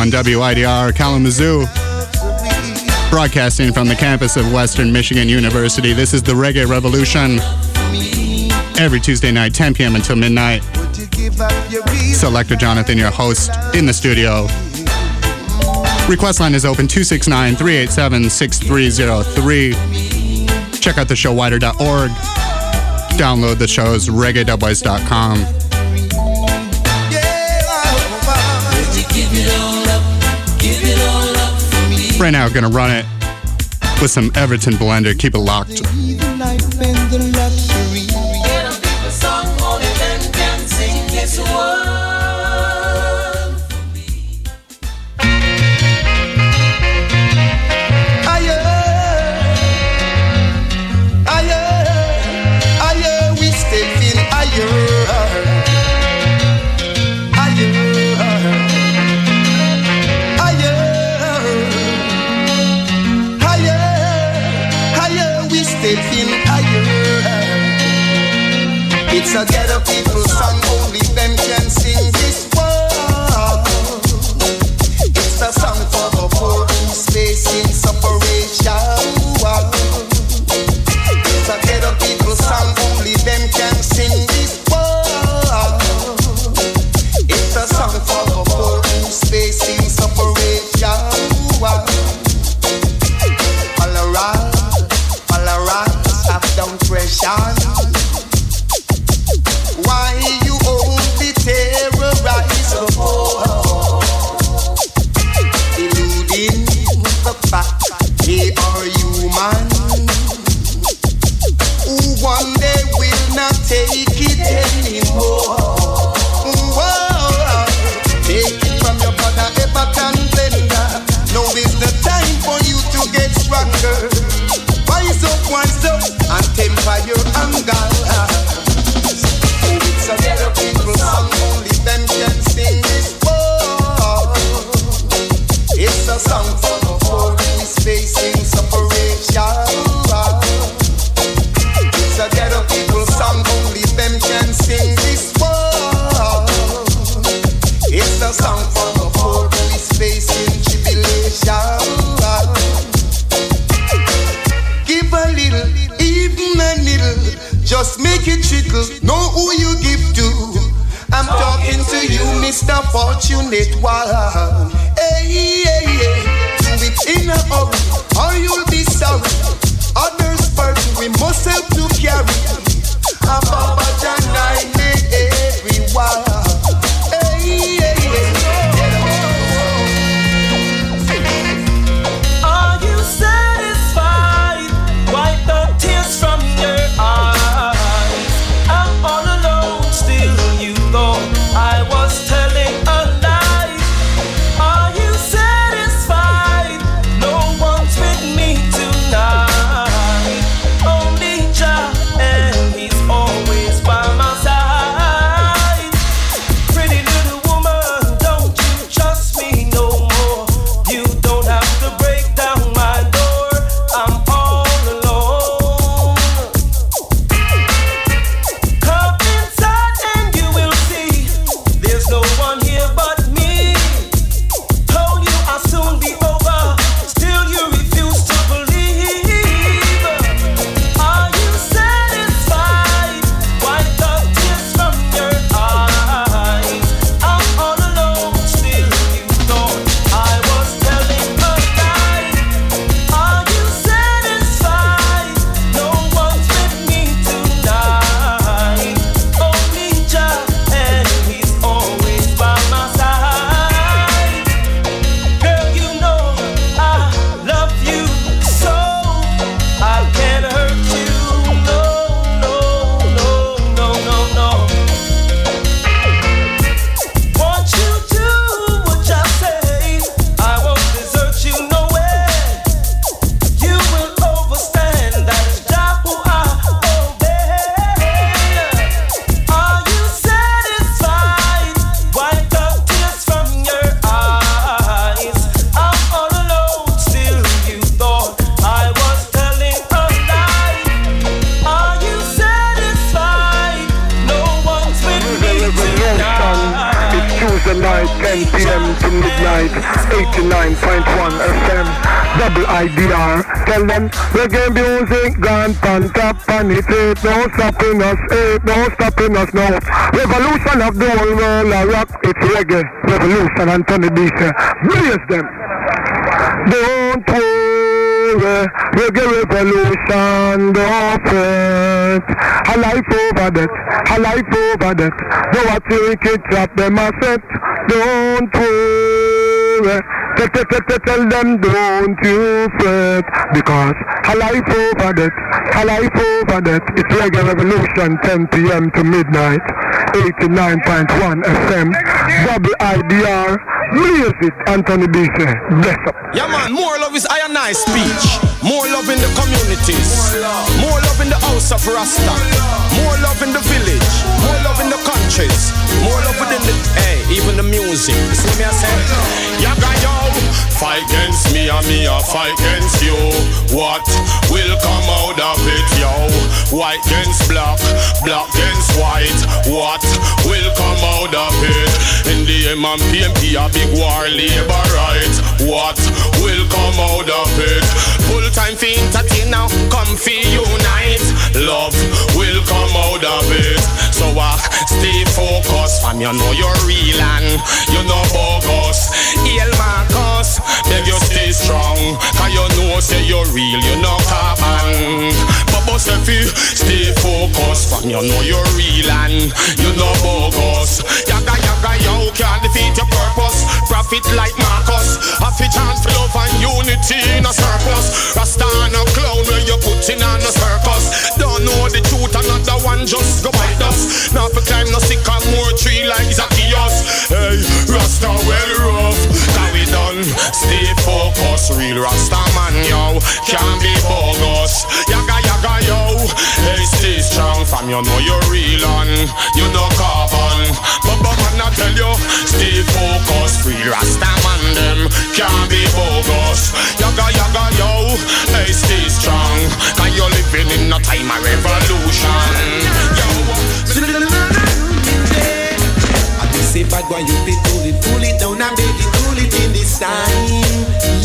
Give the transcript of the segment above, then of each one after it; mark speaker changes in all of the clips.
Speaker 1: on
Speaker 2: WIDR Kalamazoo. Broadcasting from the campus of Western Michigan University, this is the Reggae Revolution. Every Tuesday night, 10 p.m. until midnight. Selector Jonathon, your host, in the studio. Request line is open 269 387 6303. Check out the show wider.org. Download the show's reggae.wise.com. right now going to run it with some Everton Blender. Keep it locked.
Speaker 3: Us now. Revolution of the whole world, a rock, it's reggae. Revolution, Anthony B. say, blaze them. Don't worry, reggae revolution, don't fret. A life over death, a life over death. Though I take it, drop them a set. Don't worry. Tell, tell, tell, tell them don't you fret because a life over death. It's Reggae Revolution 10 p.m. to midnight, 89.1 FM. Blaze it, Anthony B. say, bless up.
Speaker 4: Yeah man, more love is I and I speech. More love in the communities. More love in the house of Rasta. More love in the village. More love in the countries. More love within the, hey, even the music. See me I say? Yo, fight against me and me a fight against you. What will come out of it, yo? White against black, black against white. What will come out of it? In the M and PMP a big war labor right. What will come out of it? Full time for entertain now, come for unite. Love will come out of it. So uh, stay focused, fam. You know you're real and you know bogus. Hail Marcus, beg you stay strong. Cause you know say you're real, you know carbon. But boss if you stay focused, fam. You know you're real and you know bogus. Yaga yaga yo can't defeat your purpose. Profit like Marcus. A chance for love and unity in a surplus. Rasta and a clown where you put in on a circus. Don't know the truth, another one just go bite us. Now for climb no sick and more tree like Zacchaeus. Hey, Rasta well rough. Now we done. Stay focused, real Rasta man, yo. Can't be bogus. Yaga yaga yo. Hey, stay strong, fam. You know you're real on. You know carbon. But man, I tell you, stay focused, real Rasta man them can't be bogus. Yaga yaga yo. Hey, stay strong. Cause you're living in a time of revolution.
Speaker 5: Say bad boy, you be pull it, pull it down and baby, cool it in this time,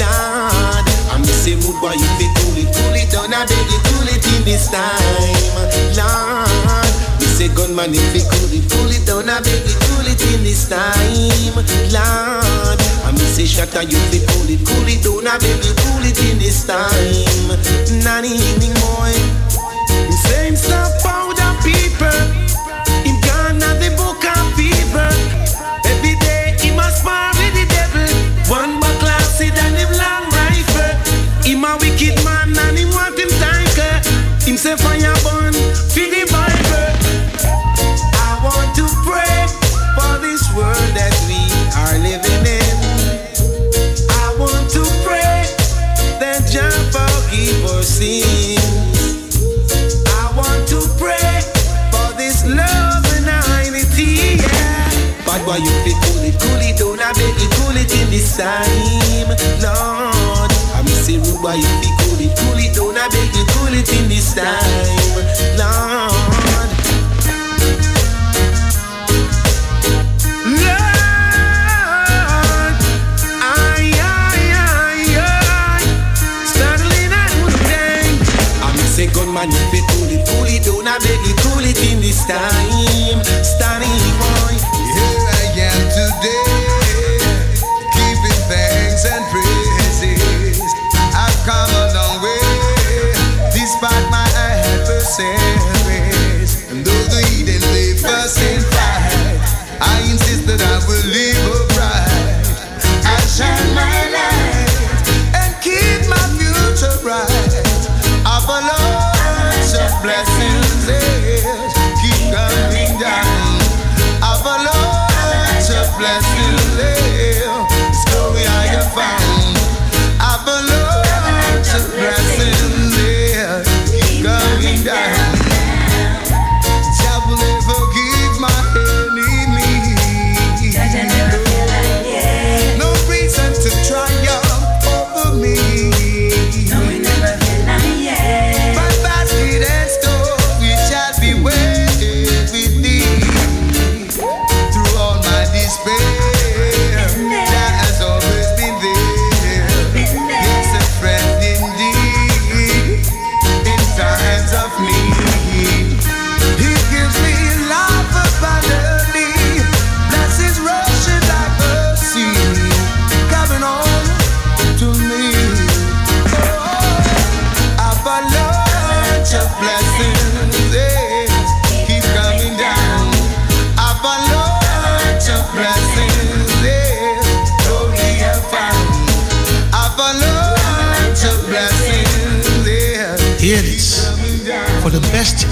Speaker 5: Lord. I'm the same boy, you be pull it, pull it down and baby, pull it in this time, Lord. We say gunman, if we pull it, pull it down and baby, pull it in this time, Lord. I'm the same you be pull it, pull it down and baby, pull it in this time, nanny, boy. Same stuff for the people. In Ghana, the book of people. time, Lord. I'm say, Ruba, if you cool it, cool it don't I beg you, cool it in this time, Lord. Gunman, if you cool it, cool it don't I beg you, cool it in this time, Stanley boy.
Speaker 6: Here I am today.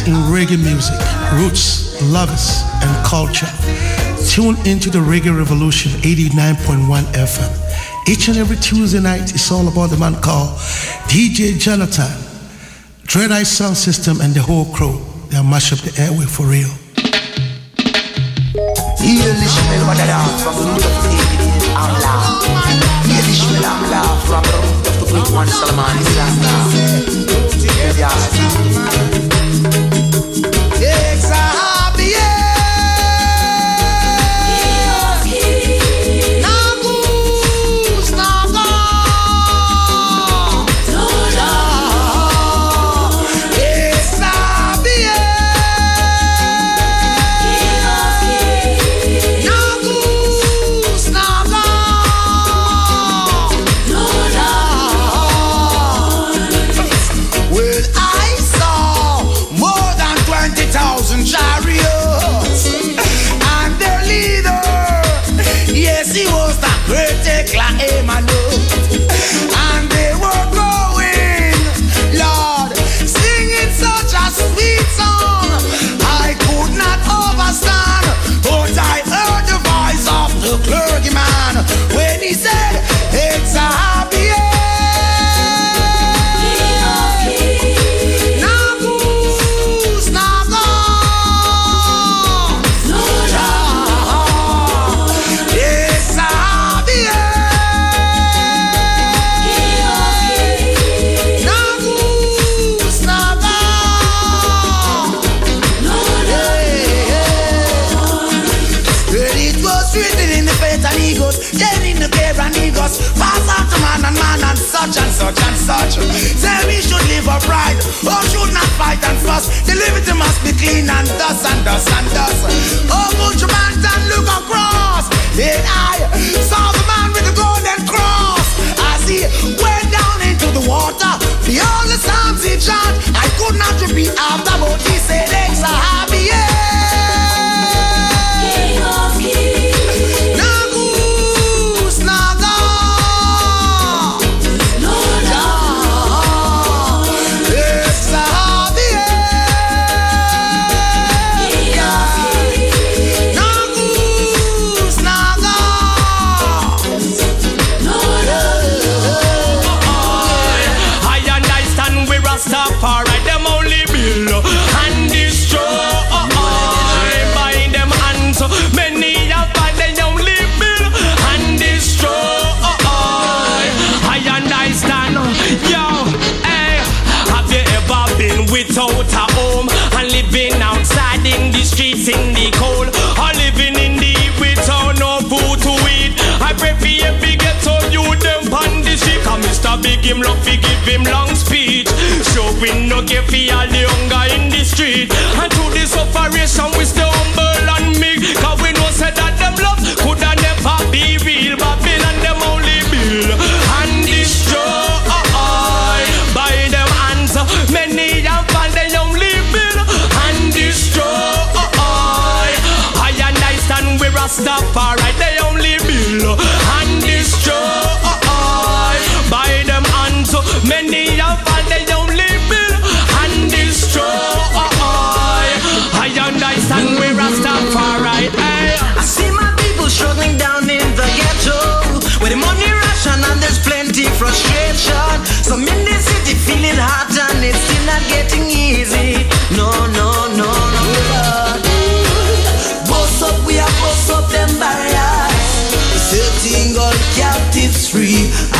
Speaker 6: in
Speaker 7: reggae music, roots, lovers, and culture. Tune into the Reggae Revolution 89.1 FM. Each and every Tuesday night, it's all about the man called DJ Jonathan, Dread I Sound System, and the whole crew. They mash up the airway for real.
Speaker 8: Yeah. Should live upright, oh should not fight and fuss. The liberty must be clean and thus and thus and thus. Oh, put your man and look across. Then I saw the man with the golden cross as he went down into the water. The only psalms he chant, I could not repeat after, but he said, "Legs are
Speaker 4: Big him love fi give him long speech. We no give fi all the hunger in the street. And to this operation we stay humble and meek. Cause we know say that them love coulda never be real. Babylon them only build and destroy. By them hands, many have found they only build and destroy. Rastafari, they only build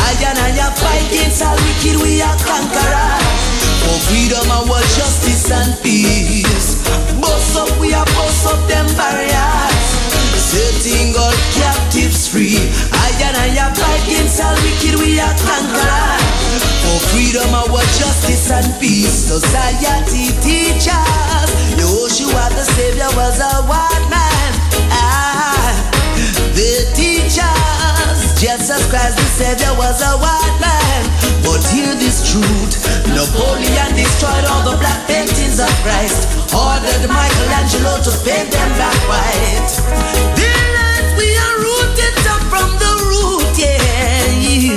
Speaker 4: I
Speaker 8: and I are fight against all wicked, we are conquerors. For freedom, our justice and peace. Boss up, we are boss up them barriers. Setting all captives free. I and I are fight against all wicked, we are conquerors. For freedom, our justice and peace. Society teachers. Yoshua the Savior was a white man. Ah, the teachers. Jesus Christ the Savior was a white man. But hear this truth. Napoleon destroyed all the black paintings of Christ. Ordered Michelangelo to paint them black white. We are rooted up from the root, yeah.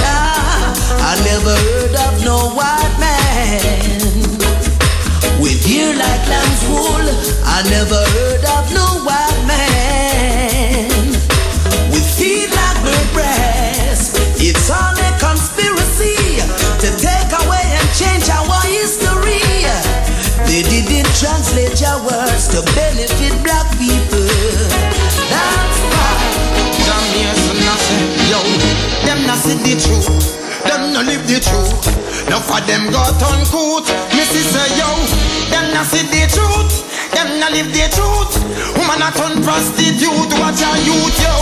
Speaker 8: Ah, I never heard of no white man like lamb's wool. I never heard to benefit black people. That's why.
Speaker 1: Damn yes, nothing, yo. Them not see the truth. Them no live the truth. Now for them got uncouth. Missy say yo. Them not see the truth. Them not live the truth. Woman a turn prostitute. Watch a youth yo.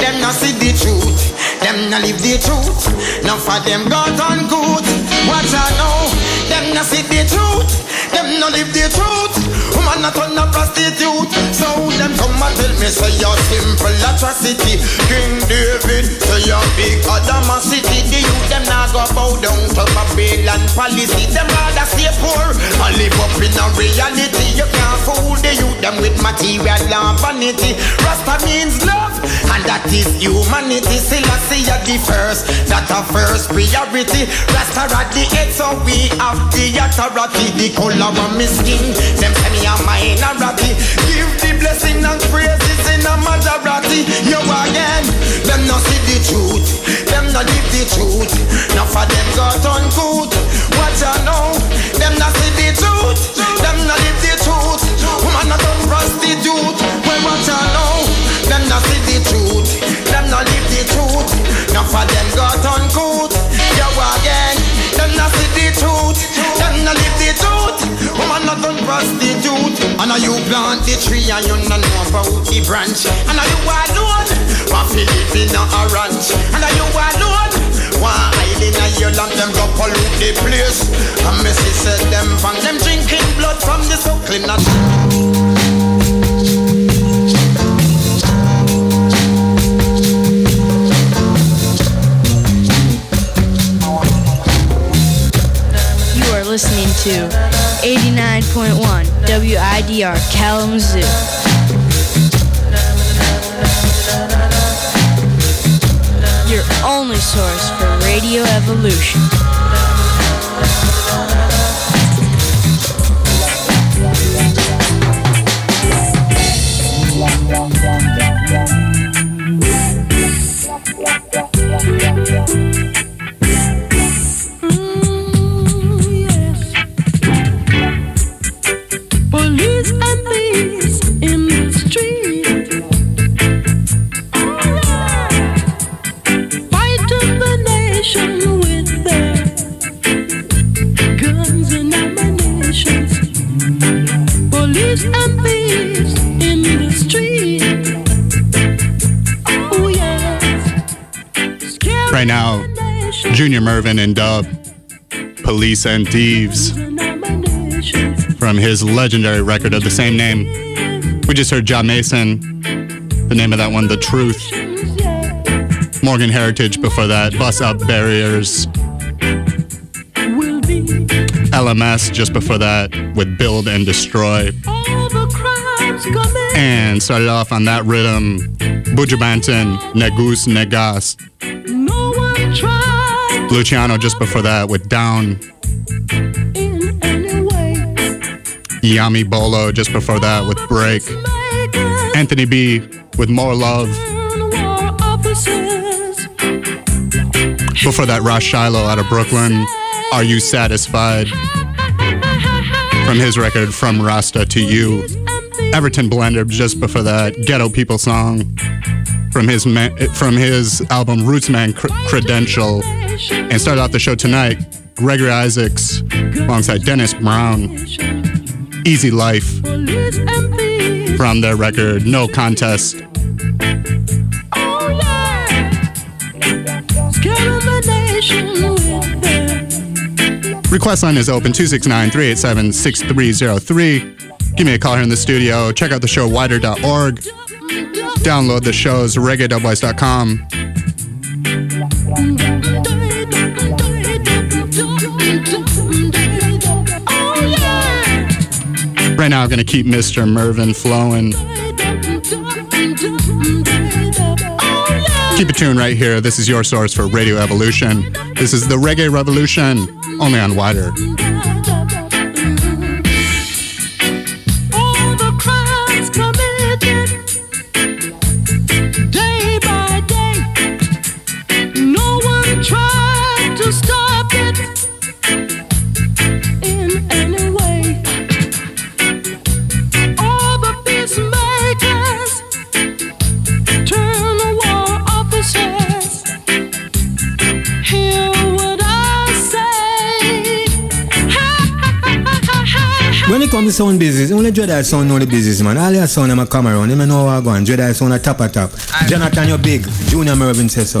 Speaker 1: Them not see the truth. Them not live the truth. Now for them got uncouth. Watch a know. Them not see the truth. Them no live the truth. Woman a turn a prostitute. So them come and tell me say you're simple atrocity. King David say you're big Adamacity. The youth them now go bow down to Babylon policy. Them rather stay poor and live up in a reality. You can't fool the youth them with material and vanity. Rasta means love and that is humanity. See you the first, that a first priority. Rasta at the head so we have the authority. The color of my skin, them say me a minority. Give the blessing and praises in a majority. You again, them no see the truth, them no live the truth. Now for them got uncouth. What you know, them no see the truth, them no live the truth. Woman not done prostitute. Well, what you know, them no see the truth, them no live the truth. Now for them got uncouth. You again, them no see the truth, them no live the truth. Woman not done prostitute. And now you plant the tree and you no know about the branch. And now you alone, to live in a ranch. And now you alone. One hide in a your land, them go pollute the place. And me see say them from them drinking blood from the suckling.
Speaker 9: Listening to 89.1 WIDR Kalamazoo. Your only source for Radio Evolution.
Speaker 2: Junior Murvin and Dub, Police and Thieves, from his legendary record of the same name. We just heard Jah Mason, the name of that one, The Truth. Morgan Heritage before that, Buss Up Barriers. LMS just before that with Build and Destroy. And started off on that rhythm, Bujabantan, Negust Negast.
Speaker 10: No
Speaker 2: Luciano just before that with Down. Yami Bolo just before that with Break. Anthony B with More Love. Before that, Ras Shiloh out of Brooklyn. Are You Satisfied? From his record From Rasta to You. Everton Blender just before that. Ghetto People song. From his ma- from his album Rootsman Cr- Credential. And started off the show tonight, Gregory Isaacs alongside Dennis Brown. Easy Life from their record No Contest. Request line is open 269 387 6303. Give me a call here in the studio. Check out the show wider.org. Download the shows
Speaker 10: yeah.
Speaker 2: Right now, I'm going to keep Mr. Murvin flowing. Keep it tuned right here. This is your source for Radio Evolution. This is the Reggae Revolution, only on Wider.
Speaker 11: Comes to sound business, only Jedi sound know the business, man. All your sound, them come around. Them know what going. Jedi sound a top a top. Jonathan, you're big. Junior Murvin says so.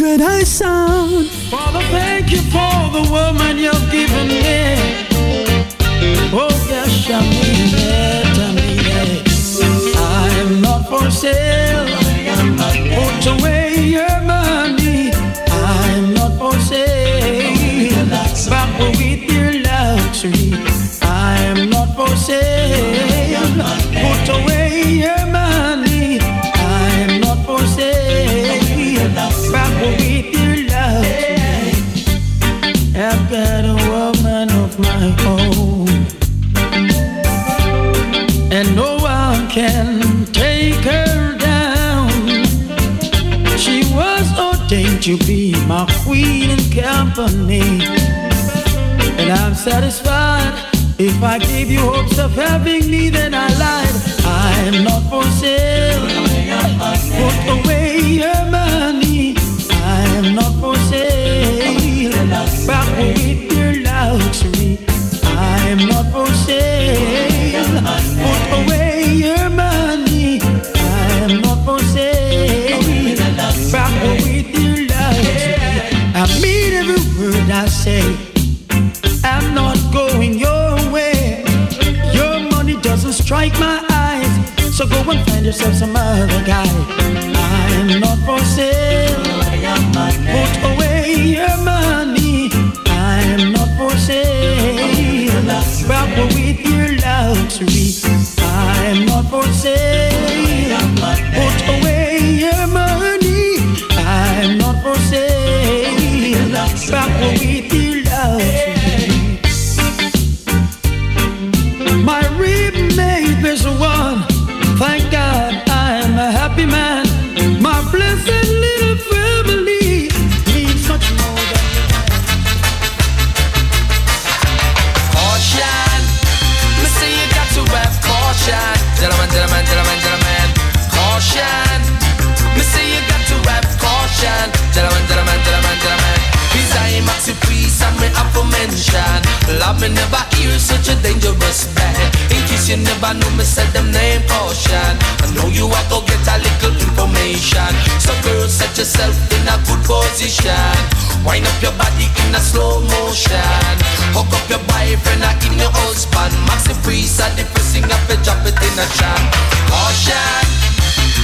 Speaker 10: Dread sound.
Speaker 11: Father, thank you for the woman you've given me. I'm not for sale. To be my queen and company. And I'm satisfied if I gave you hopes of having me, then I lied. I'm not for sale. Put away your money. I'm not for sale. Back with Go and find yourself some other guy. I'm not for sale. Put away your money. I'm not for sale. Back with your luxury. I'm not for sale.
Speaker 12: Caution, me say you got to have caution. Gentlemen, gentlemen, gentlemen, gentlemen. Cause I'm maxi priest and me have to mention. Love me never hear such a dangerous band. In case you never know me said them name caution. I know you are go get a little information. So girl, set yourself in a good position. Wind up your body in a slow motion. Hook up your boyfriend or in your husband. Maxi priest and the up and drop it in a jam. Caution.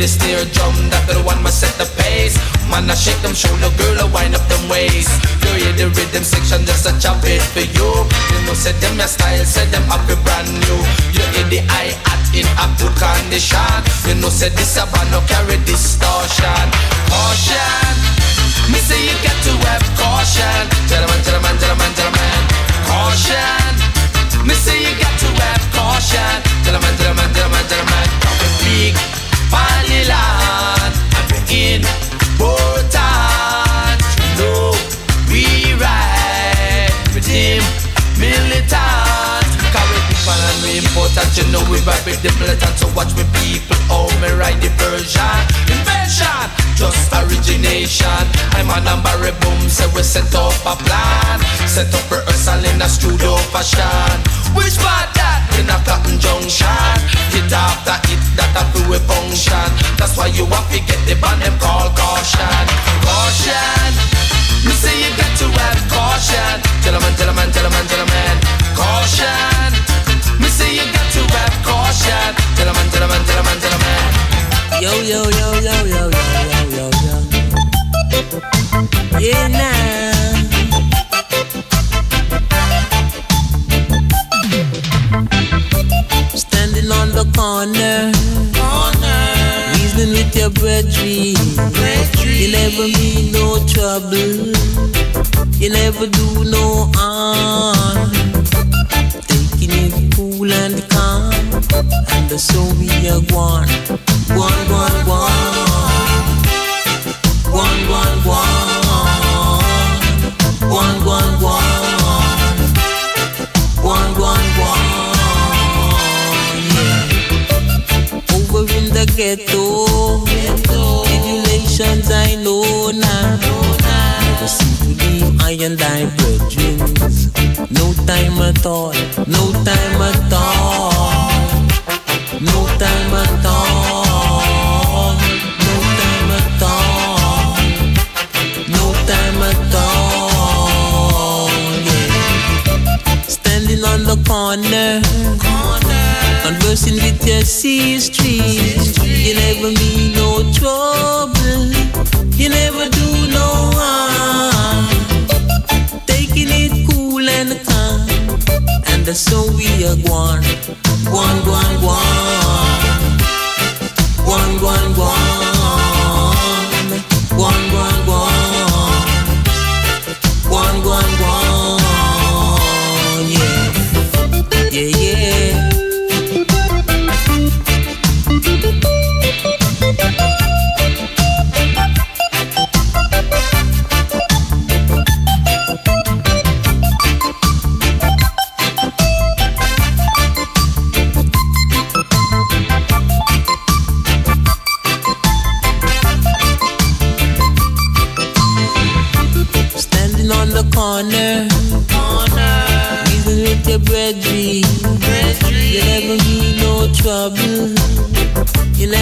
Speaker 12: the snare drum, that the one we set the pace. Man, I shake them shoulder, girl, I wind up them waist. You hear the rhythm section, just a chop it for you. You know, say them your style, say them up a brand new. You hear the eye at in a good condition. You know, say this a band, no carry distortion. Caution. Me say you got to have caution. Gentlemen, gentlemen, gentlemen, gentlemen. Caution. Me say you got to have caution. Gentlemen, gentlemen, gentlemen, gentlemen. Big Important. You know we ride and we important. You know we ride with the. So watch people. Oh, ride. Invention. Just origination. Boom. We set up a plan. Set up rehearsal in a studio fashion. Which part? In a cotton junction. Hit after hit that a we function. That's why you have to get the band them call caution. Caution. Me say you got to have caution. Gentlemen, gentlemen, gentlemen, gentlemen. Caution. Me say you got to have caution. Gentlemen, gentlemen, gentlemen, gentlemen.
Speaker 11: Yo, yo, yo, yo, yo, yo, yo, yo, yo.
Speaker 13: Yeah, now. Standing on the corner, reasoning with your brethren. You never mean no trouble. You never do no harm. Taking it cool and calm, and the so we are one, one, one, one, one, one, one, one, one, one. One, the ghetto, tribulations I know now. Never to leave I and I brethren. No time at all, no time at all, no time at all, no time at all, no time at all, yeah. Standing on the corner, conversing with your sister. You never mean no trouble, you never do no harm. Taking it cool and calm, and that's so we are one, one, one, one, one, one, one,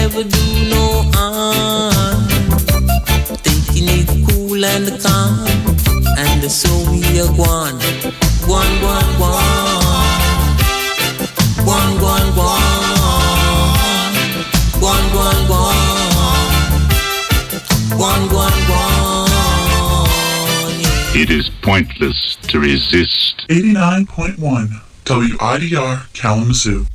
Speaker 13: never do no harm. Taking it cool and calm, and so we are one, one, one, one, one, one, one, one, one, one, one, one, one.
Speaker 14: It is pointless to resist.
Speaker 15: 89.1 WIDR Kalamazoo.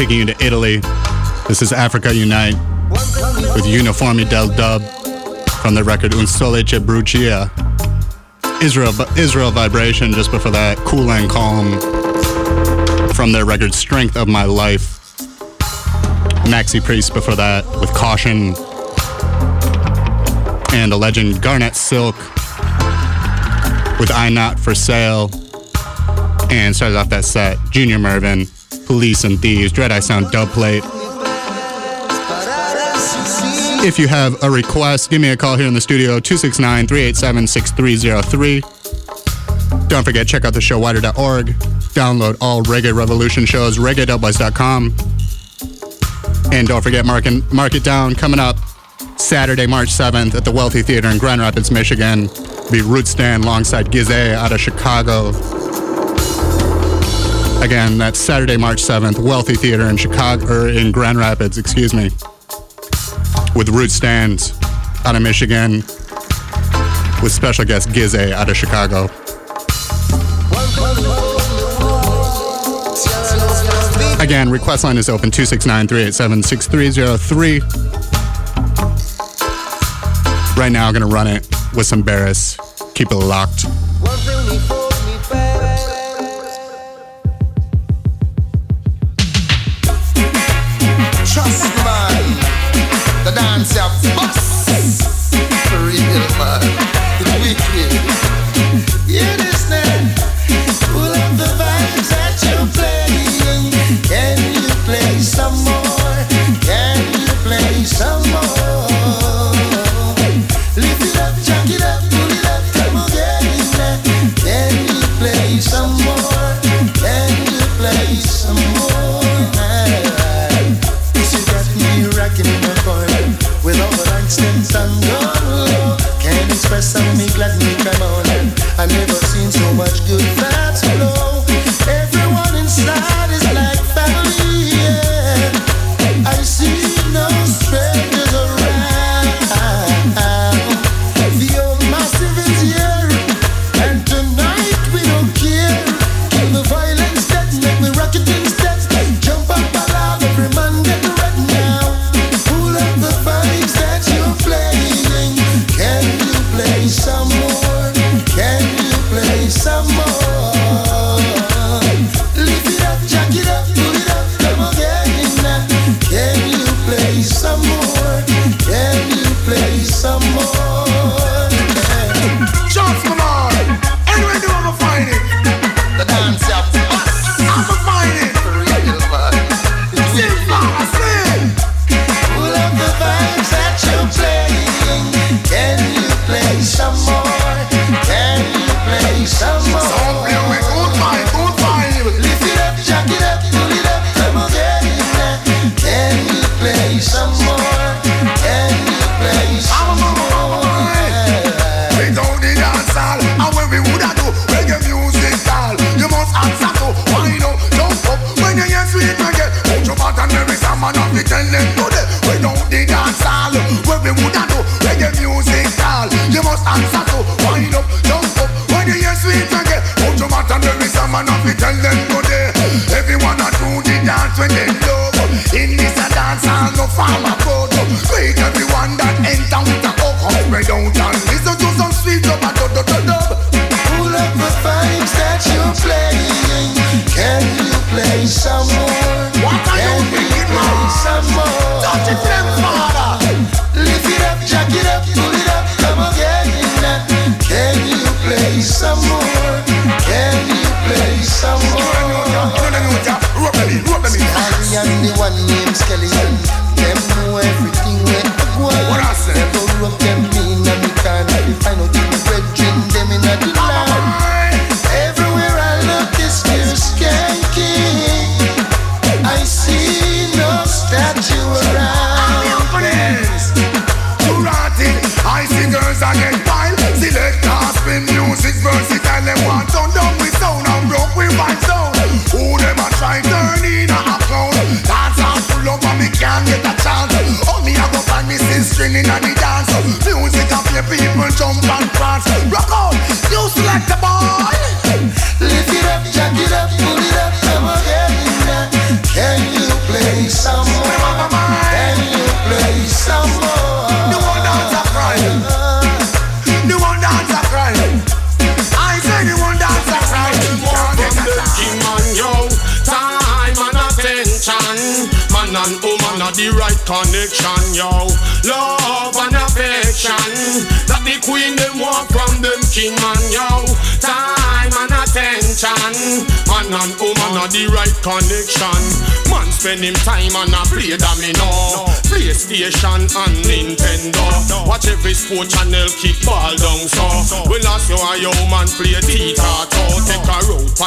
Speaker 2: Taking you to Italy. This is Africa Unite with Uniformi del Dub from the record Un Sole Che Brucia. Israel, Israel Vibration just before that, Cool and Calm from their record Strength of My Life. Maxi Priest before that with Caution. And the legend Garnett Silk with I Not For Sale. And started off that set, Junior Murvin, Police and Thieves, Dread I Sound dub plate. If you have a request, give me a call here in the studio, 269 387 6303. Don't forget, check out the show widr.org. Download all Reggae Revolution shows, reggae.buzz.com. And don't forget, mark, and, mark it down coming up Saturday, March 7th at the Wealthy Theater in Grand Rapids, Michigan. Be Root Stand alongside Gizé out of Chicago. Again, that's Saturday, March 7th, Wealthy Theater in Chicago, or in Grand Rapids, excuse me, with Root Stand out of Michigan, with special guest Gizé out of Chicago. Again, request line is open 269 387 6303. Right now, I'm going to run it with some Beres. Keep it locked.
Speaker 16: Get
Speaker 5: it
Speaker 4: out.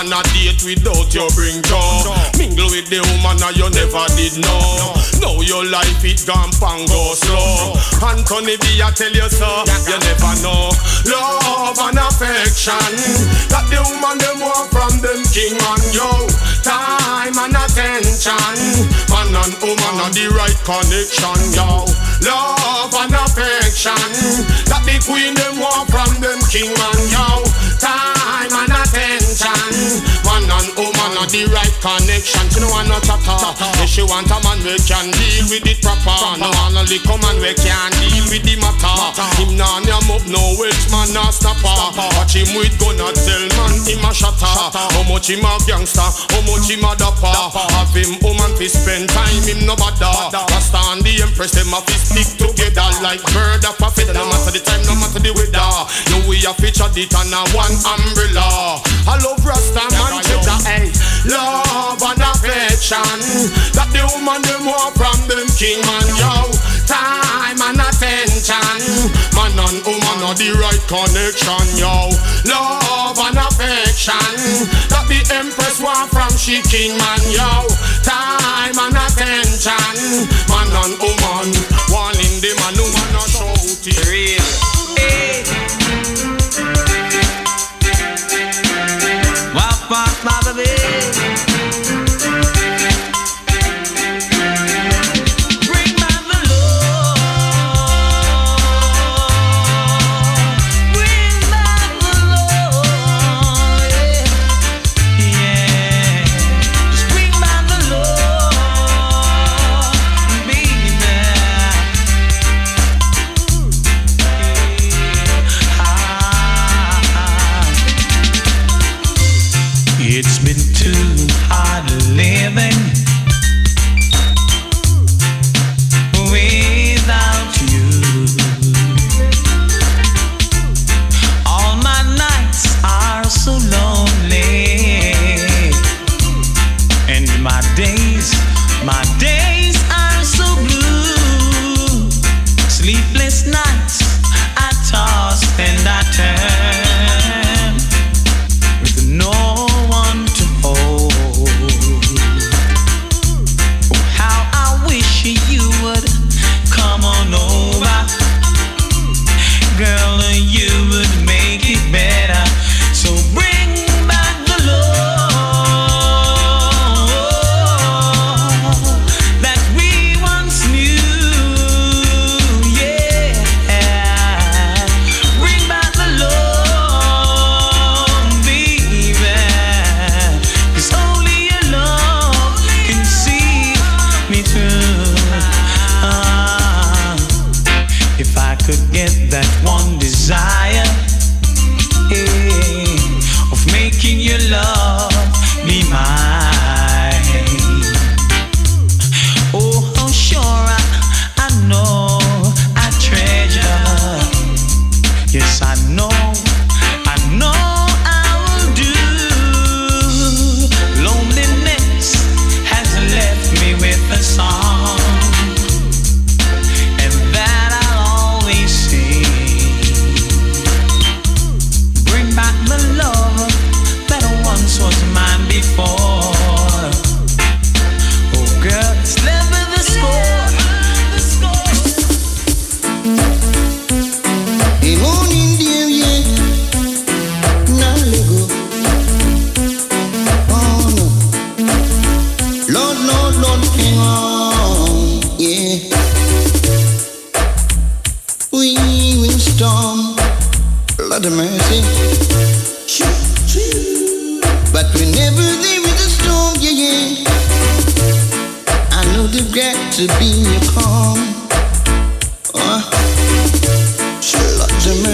Speaker 4: woman a date without you bring joy. Mingle with the woman a you never did know. Now your life it gone and go slow. Anthony B I tell you so, you never know. Love and affection that the woman them want from them king and yo. Time and attention, man and woman are the right connection, yo. Love and affection that the queen them want from them king and yo. Time and attention and woman are the right connection. She no want no tata. If she want a man we can deal with it proper. No want a little man we can deal with the matter. Him nah nah up, no wedge man a stopper. Watch him with gun and tell a shatter. How much him a gangster, how much him a dapper. Have him woman fi spend time, him no bother. Rasta and the Empress them a fi stick together like bird of a feather. No matter the time, no matter the weather. Yo we a feature it under one umbrella. I love Rasta man, cheddar, hey. Love and affection that the woman them want from them king man, yo. Time and attention man and woman are the right connection, yo. Love and affection that the Empress want from she king man, yo. Time and attention, man and woman, one in the man, woman are shouting. Real.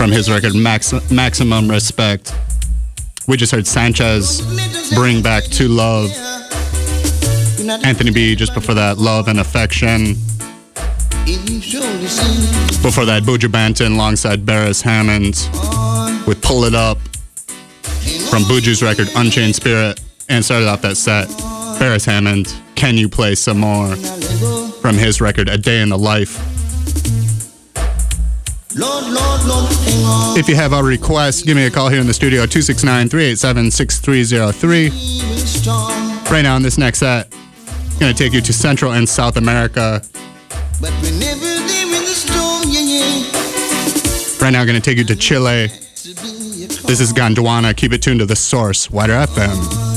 Speaker 17: from his record Max- Maximum Respect. We just heard Sanchez bring back to love. Anthony B just before that, Love and Affection. Before that, Buju Banton alongside Beres Hammond with Pull It Up from Buju's record Unchained Spirit. And started off that set, Beres Hammond, Can You Play Some More? From his record A Day in the Life.
Speaker 6: Lord, Lord, Lord.
Speaker 17: If you have a request, give me a call here in the studio 269 387 6303. Right now, in this next set, I'm going to take you to Central and South America.
Speaker 6: But whenever there is a storm, yeah, yeah.
Speaker 17: Right now, going to take you to Chile. This is Gondwana. Keep it tuned to the source, WIDR FM.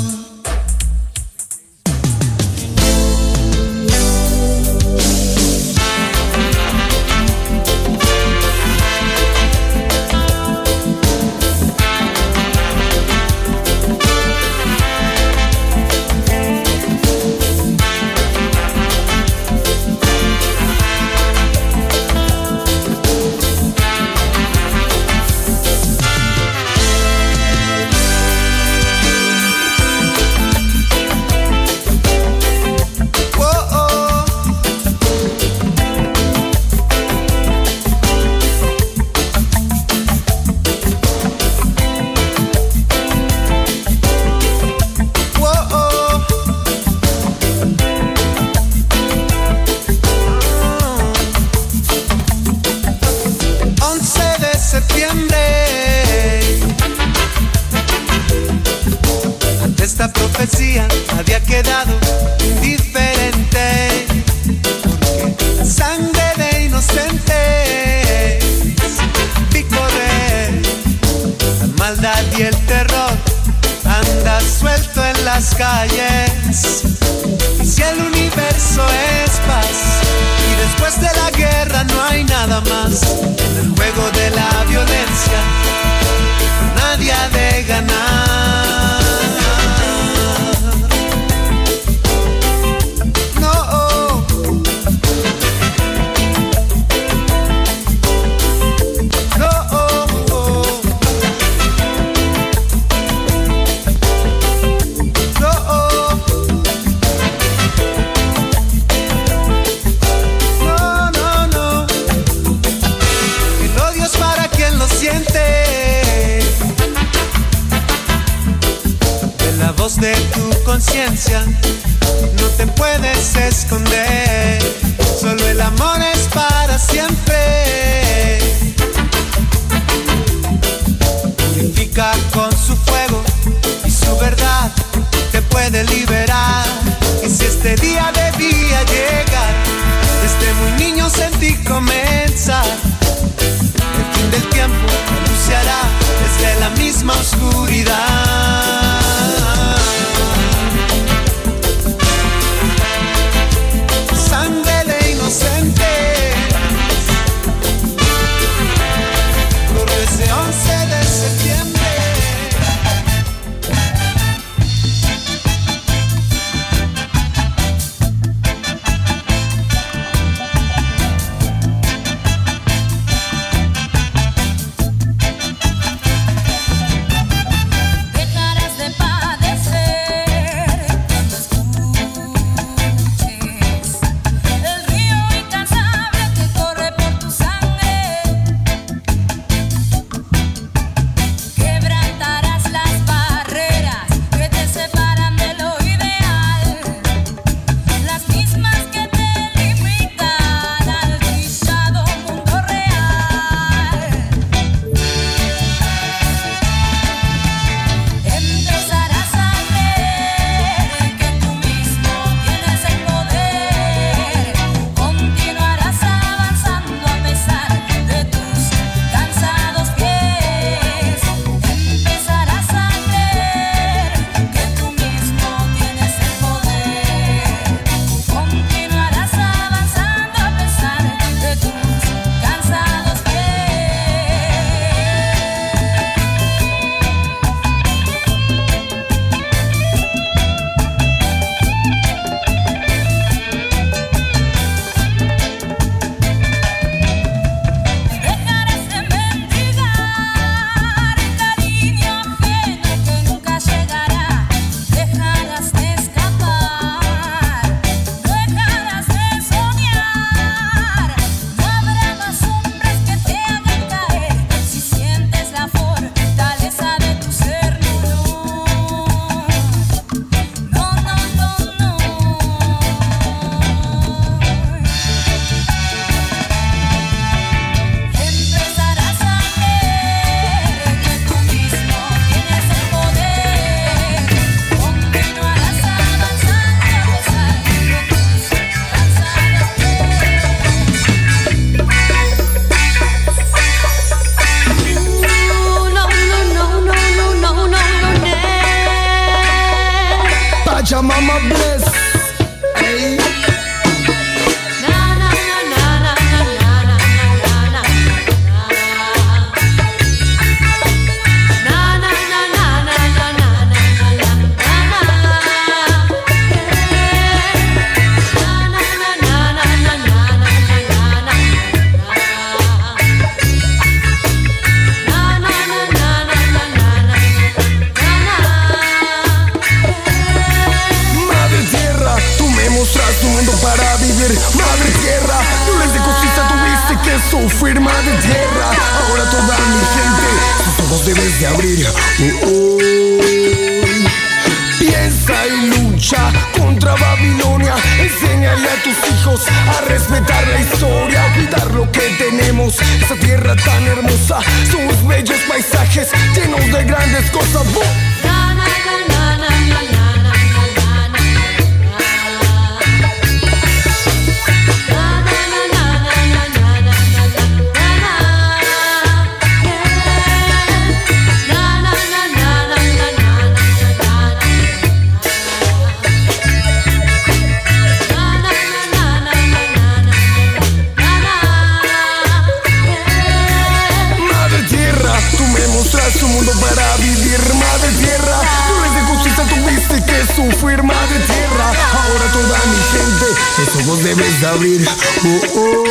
Speaker 16: morir. Oh, oh.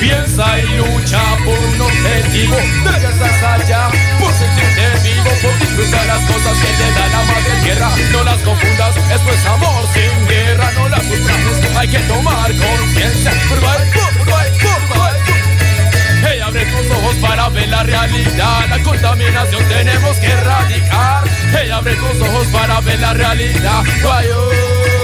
Speaker 16: Piensa y lucha
Speaker 18: por un objetivo, de hasta allá, por sentirte vivo, por disfrutar las cosas que te da la madre tierra. No las confundas, esto es amor sin guerra, no las frustramos, hay que tomar conciencia. Por Hey, abre tus ojos para ver la realidad. La contaminación tenemos que erradicar.
Speaker 4: Hey, abre tus ojos para ver la realidad.
Speaker 12: Guayos.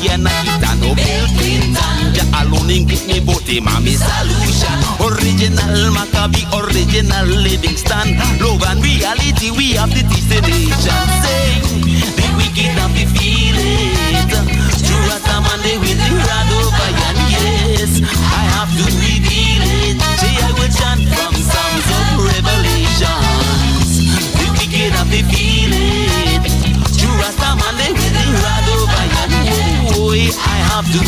Speaker 12: Protect guy and a hit and no Bill Clinton. Ja alone in give me both him and solution. Original Maccabi, original Livingston. Love and reality, we have the destination. Sing, the wicked have to feel it. As a man, they with the rod over and yes, I have to reveal have to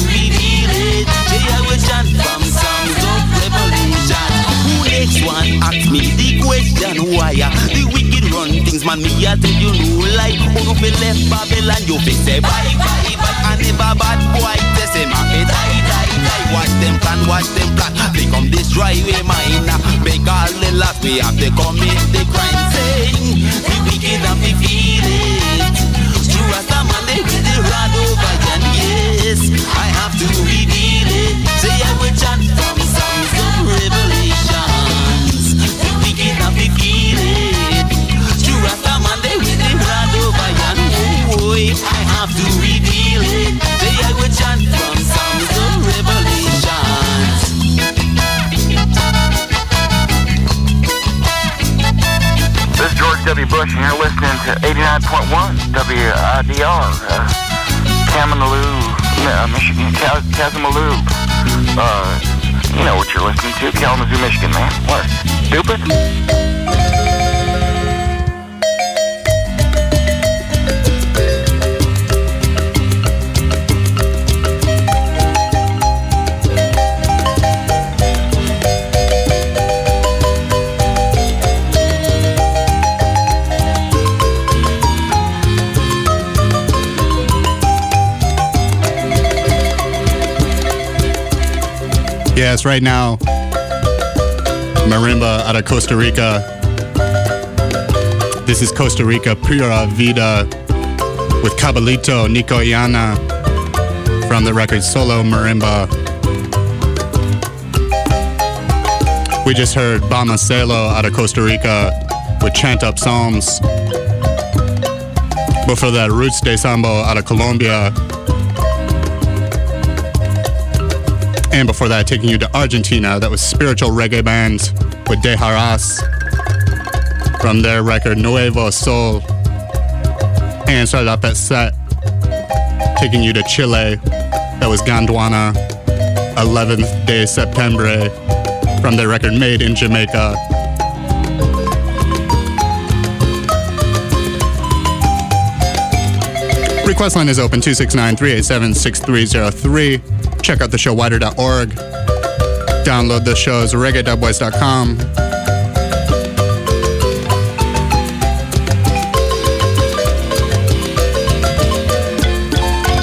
Speaker 12: I from Psalms of Revelation. Who next one? Ask me the question why the wicked run things man me a tell you no lie. Uno fi left Babylon you fi say bye bye bye. And never bad boy test him a fi die die die. Watch them plan watch them plot they come destroy we mine. Make all the last we have to commit the crime. Saying the wicked have to feel it. True as a man they the rod over yes I have to reveal it. Say I will chant from Psalms of Revelations. The wicked have to feel it True as man they with the rod over and boy I have to reveal it. Say I will chant from Psalms of Revelations.
Speaker 19: This is George W. Bush, and you're listening to 89.1 WIDR, uh, Kamaloo, uh, Michigan, Kazamaloo. Uh, you know what you're listening to, Kalamazoo, Michigan, man. What? Stupid?
Speaker 2: Yes, right now, marimba out of Costa Rica. This is Costa Rica Pura Vida with Cabalito Nicoyana from the record Solo Marimba. We just heard Bamaselo out of Costa Rica with Chant Up Psalms. Before that, Roots de Sambo out of Colombia And before that, taking you to Argentina, that was Spiritual Reggae Band with Dejaras from their record Nuevo Sol. And started off that set, taking you to Chile, that was Gondwana, 11th day September from their record Made in Jamaica. Request line is open 269 387 6303. Check out the show widr.org. Download the shows reggae.boys.com.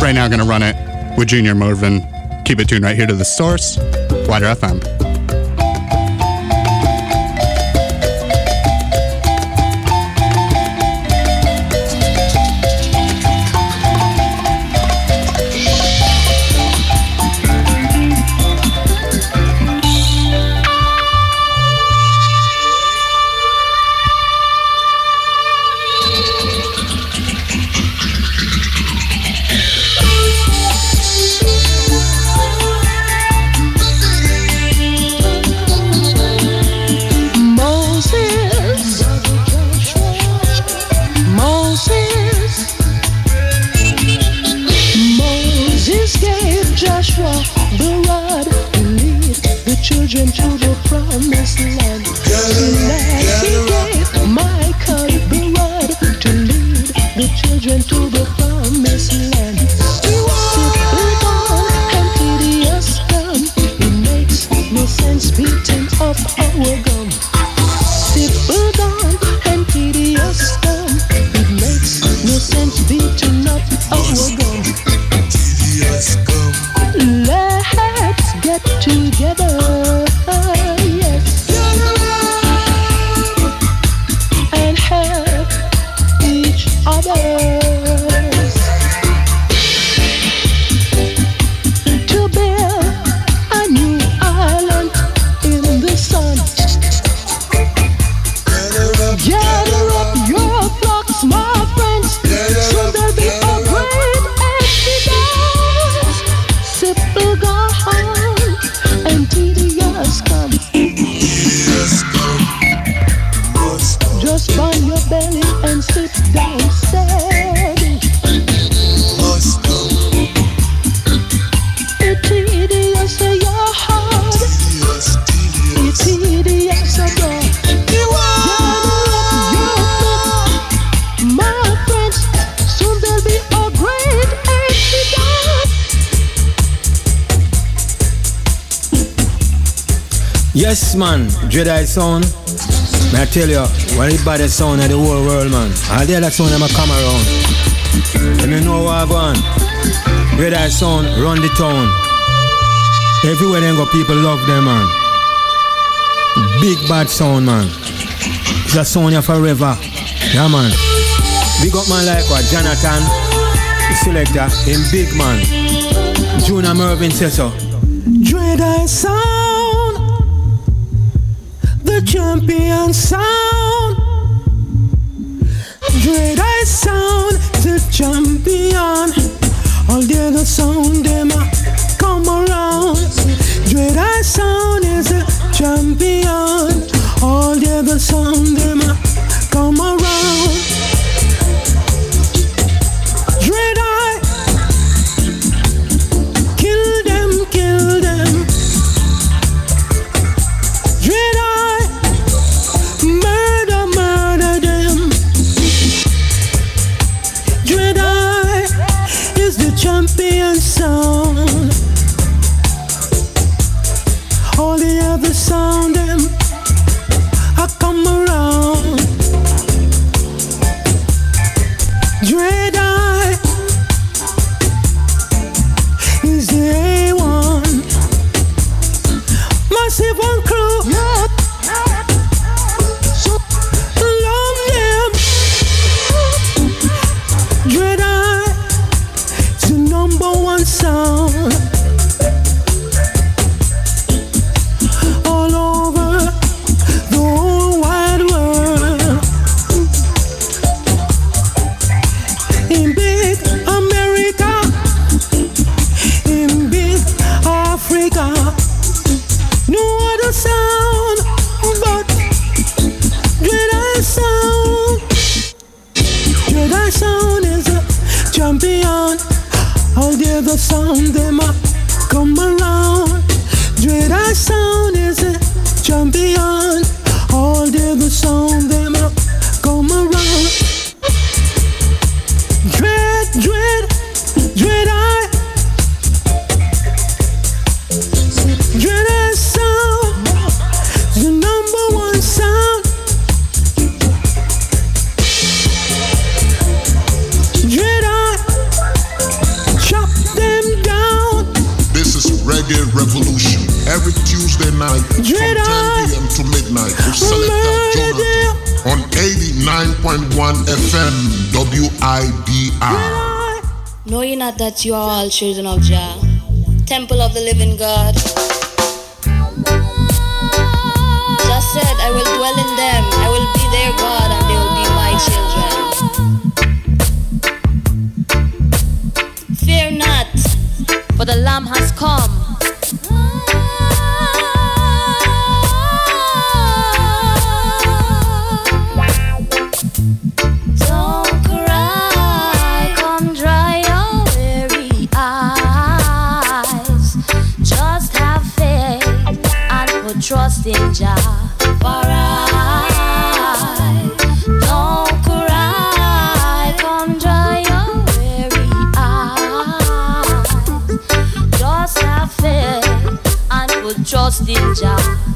Speaker 2: Right now, I'm gonna run it with Junior Murvin. Keep it tuned right here to the source, WIDR FM.
Speaker 11: Yes,
Speaker 20: man, Jedi sound. May I tell you, one of the baddest sound of the whole world, man. I hear like sound, I'm a come around. And you know what I've on. Jedi sound, run the town. Everywhere they go, people love them, man. Big bad sound, man. It's a sound you forever. Yeah, man. Big up man like what? Jonathon, selector, him big man. Junior Murvin says so.
Speaker 11: Dread I sound champion sound. dread I sound, the champion. All the other sound, them come around. Dread I sound is the champion. All the other sound, them come around.
Speaker 21: you all children of Jah.
Speaker 22: Trust in Jah. For I don't cry, come dry your weary eyes. Just have faith and put trust in Jah.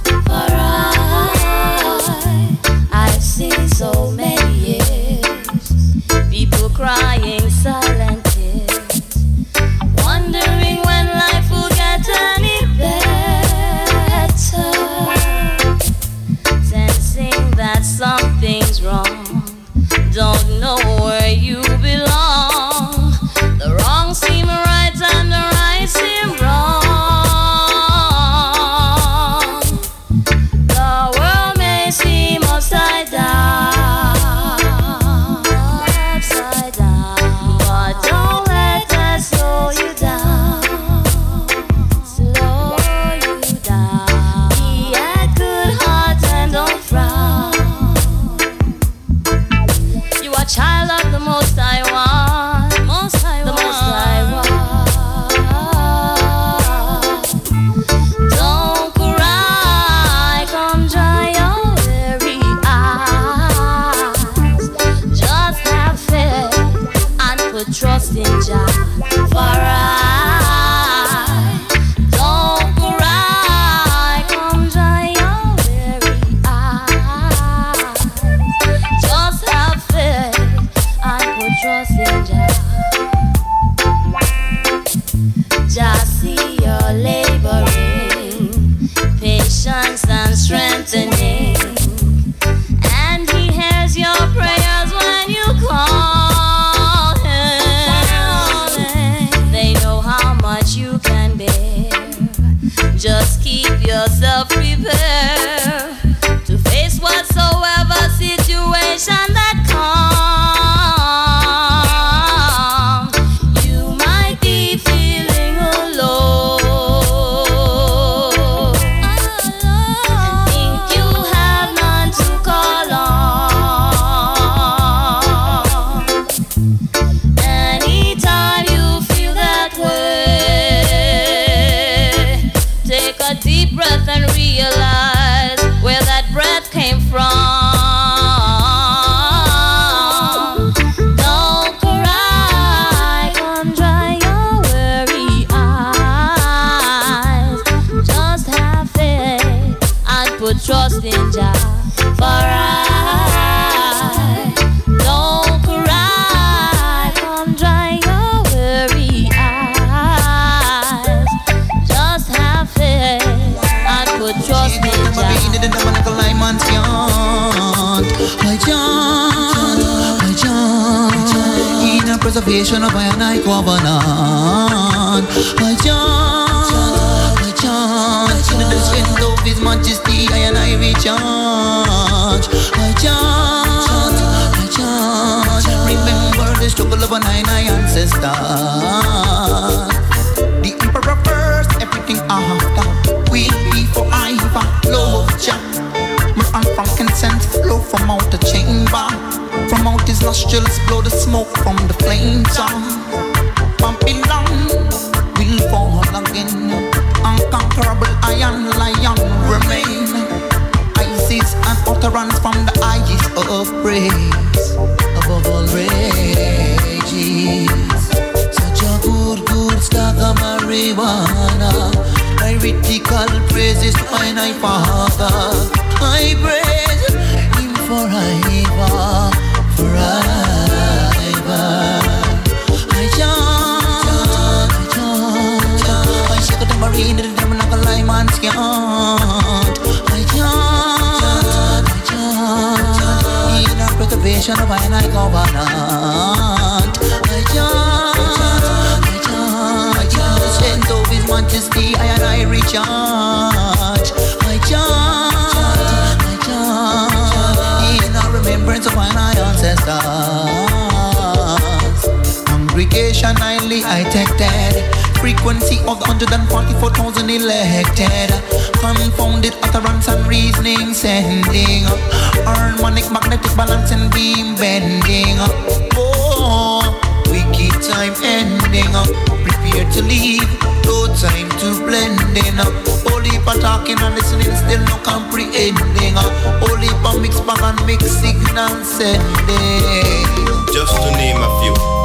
Speaker 22: From
Speaker 23: out the chamber. From out his nostrils blow the smoke from the flames on. Babylon will fall again. Unconquerable iron lion remain. Isis an utterance from the eyes of praise. Above all rages. Such a good, good stock of marijuana. Heretical praises to my father. I praise forever, forever. I chant, I I shake the marine, the demon of a. I chant, I chant, in preservation of my night covenant. I chant, I chant, I chant, strength of His Majesty, I and I recharge. I chant, remembrance of my ancestors. Congregation highly detected. Frequency of the 144,000 elected. Confounded utterance and reasoning sending. Harmonic magnetic balance and beam bending. Oh, wicked time ending. Prepare to leave. No time to ending. Whole heap of talking and listening, still no comprehending. Whole heap mix and mix signal sending. Eh, eh.
Speaker 6: Just to name a few.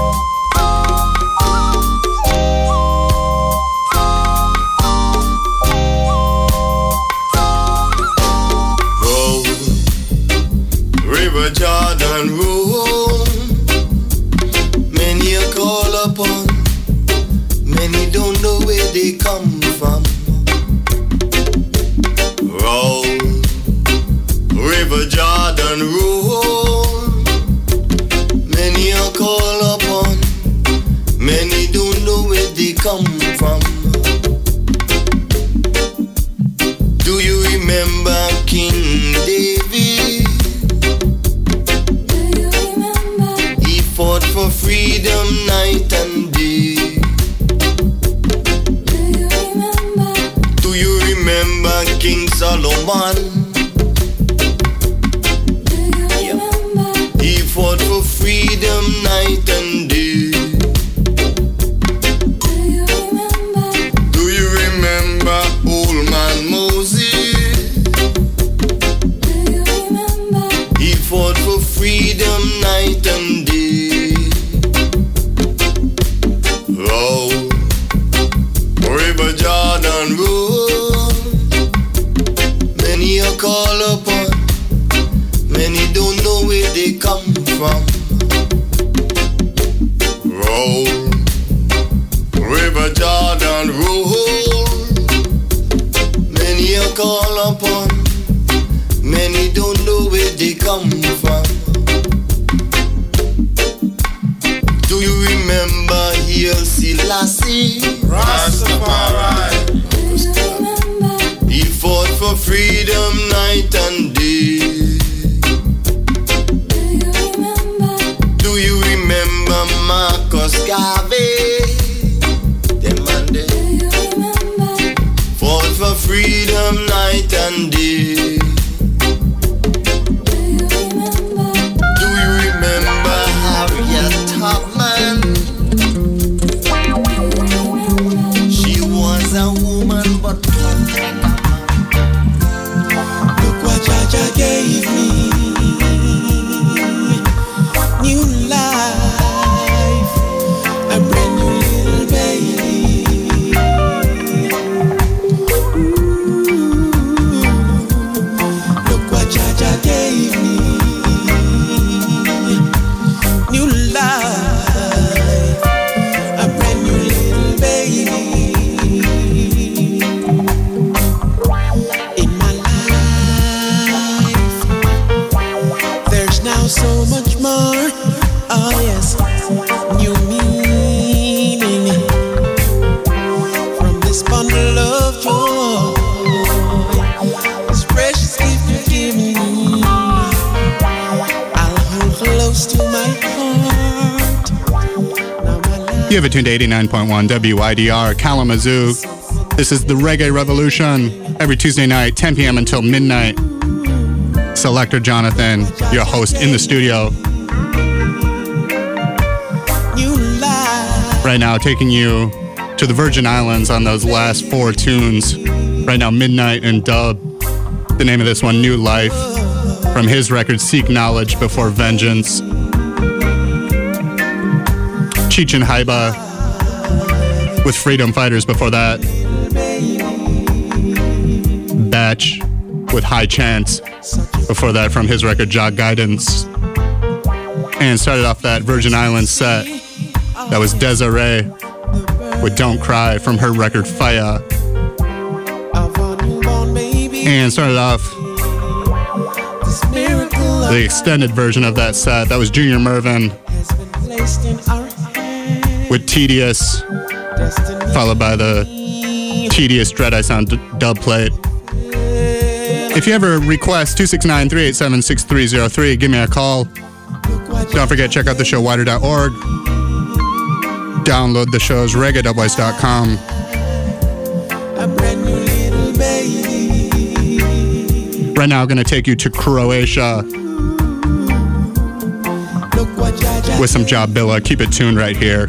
Speaker 6: Freedom night and day. You
Speaker 2: have it tuned to 89.1 WIDR Kalamazoo. This is the Reggae Revolution every Tuesday night, 10 p.m. until midnight. Selector Jonathon, your host in the studio. Right now, taking you to the Virgin Islands on those last four tunes. Right now, Midnite and Dub. The name of this one, New Life, from his record Seek Knowledge Before Vengeance. Cheech and Hayba with Freedom Fighters before that. Batch with High Chant before that from his record Jog Guidance. And started off that Virgin Islands set. That was Dezarie with Don't Cry from her record Fire. And started off the extended version of that set. That was Junior
Speaker 24: Murvin
Speaker 2: with Tedious, followed by the Tedious Dread I Sound dub plate. If you ever request 269 387 6303, give me a call. Don't forget, check out the show widr.org. Download the shows reggae.com. Right now, I'm going to take you to Croatia with some Jah Billah. Keep it tuned right here.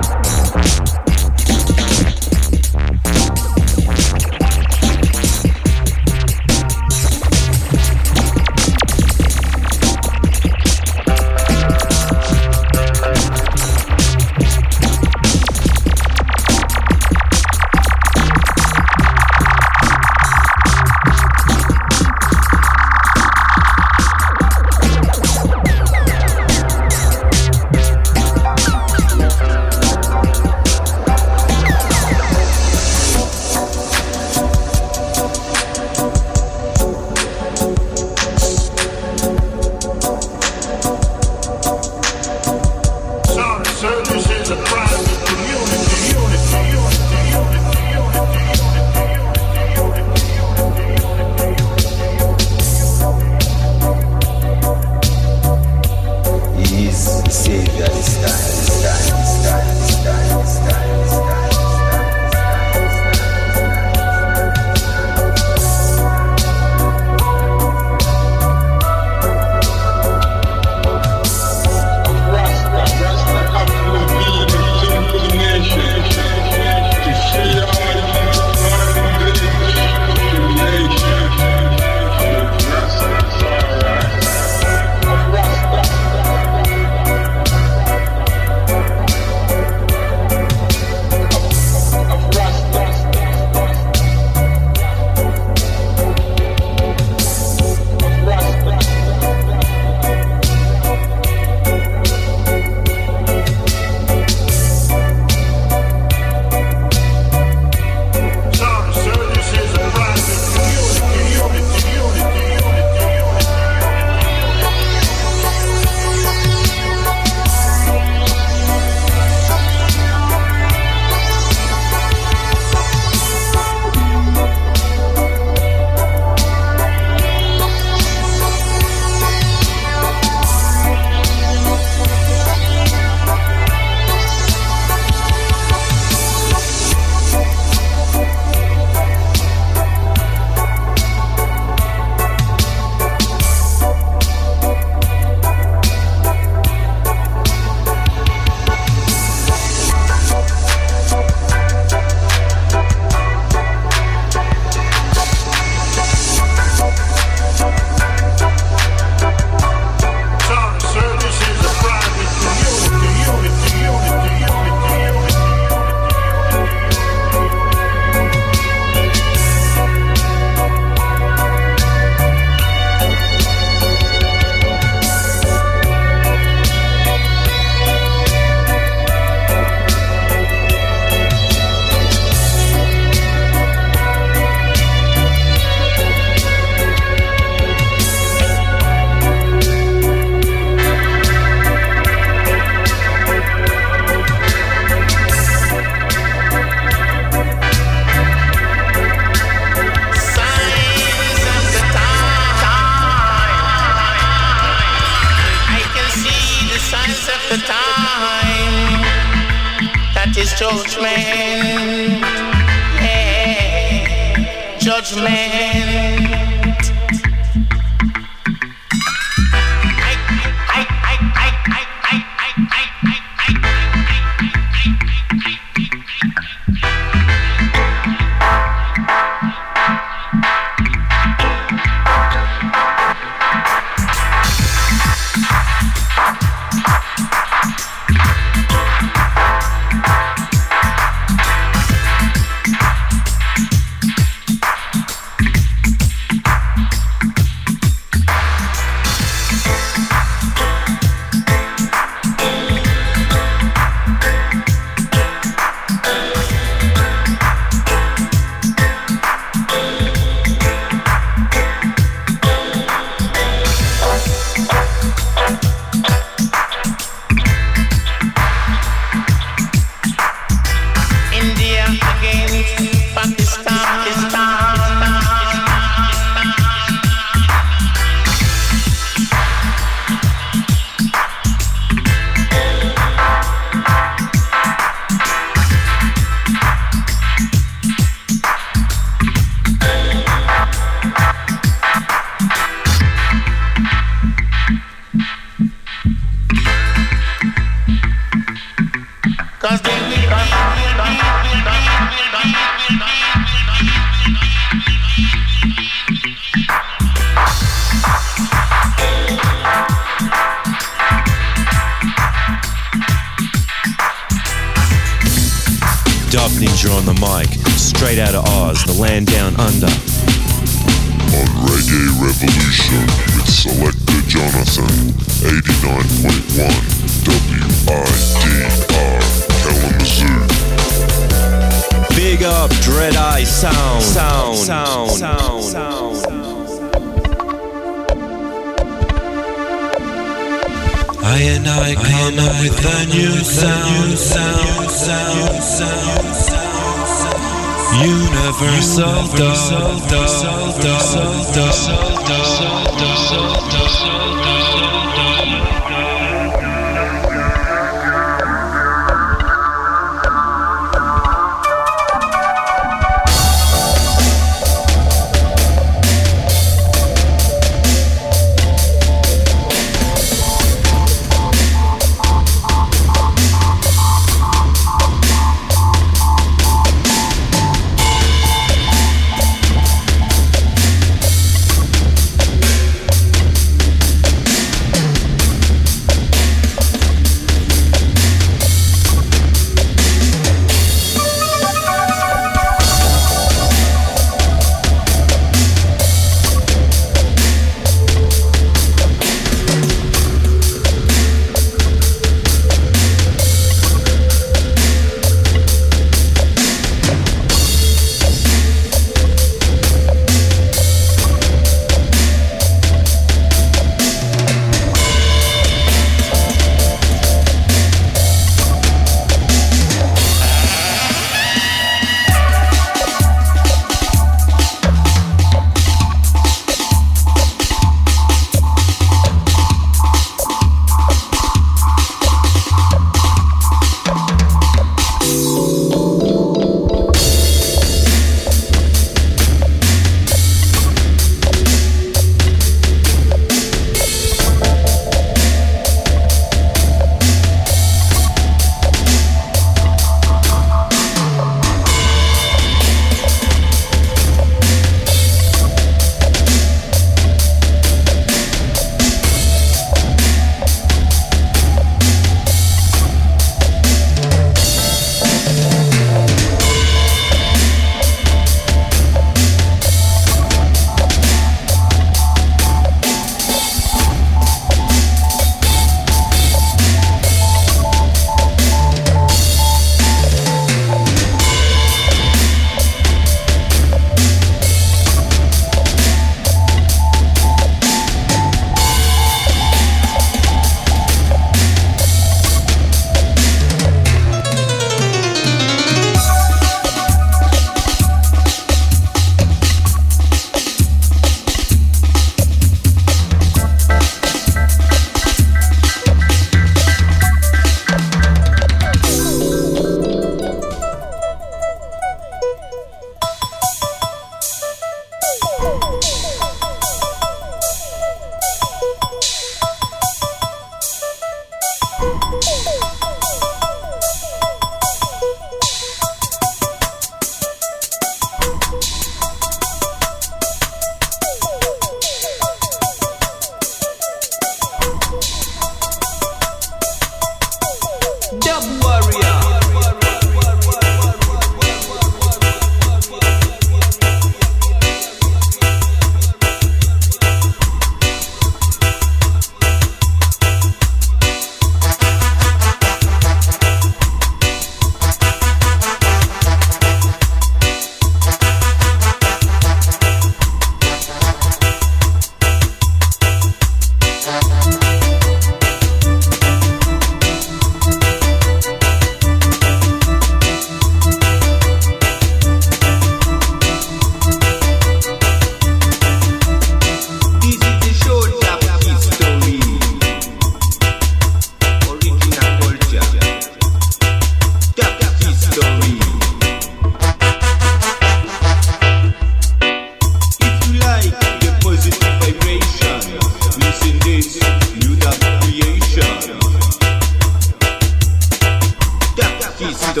Speaker 25: history.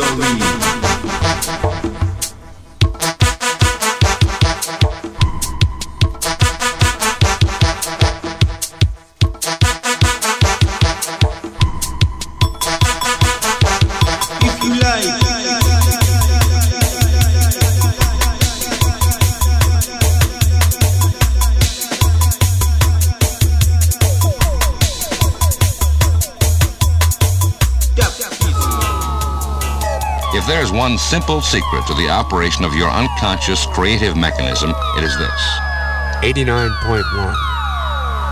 Speaker 25: One simple secret to the operation of your unconscious creative mechanism, it is this.
Speaker 26: 89.1.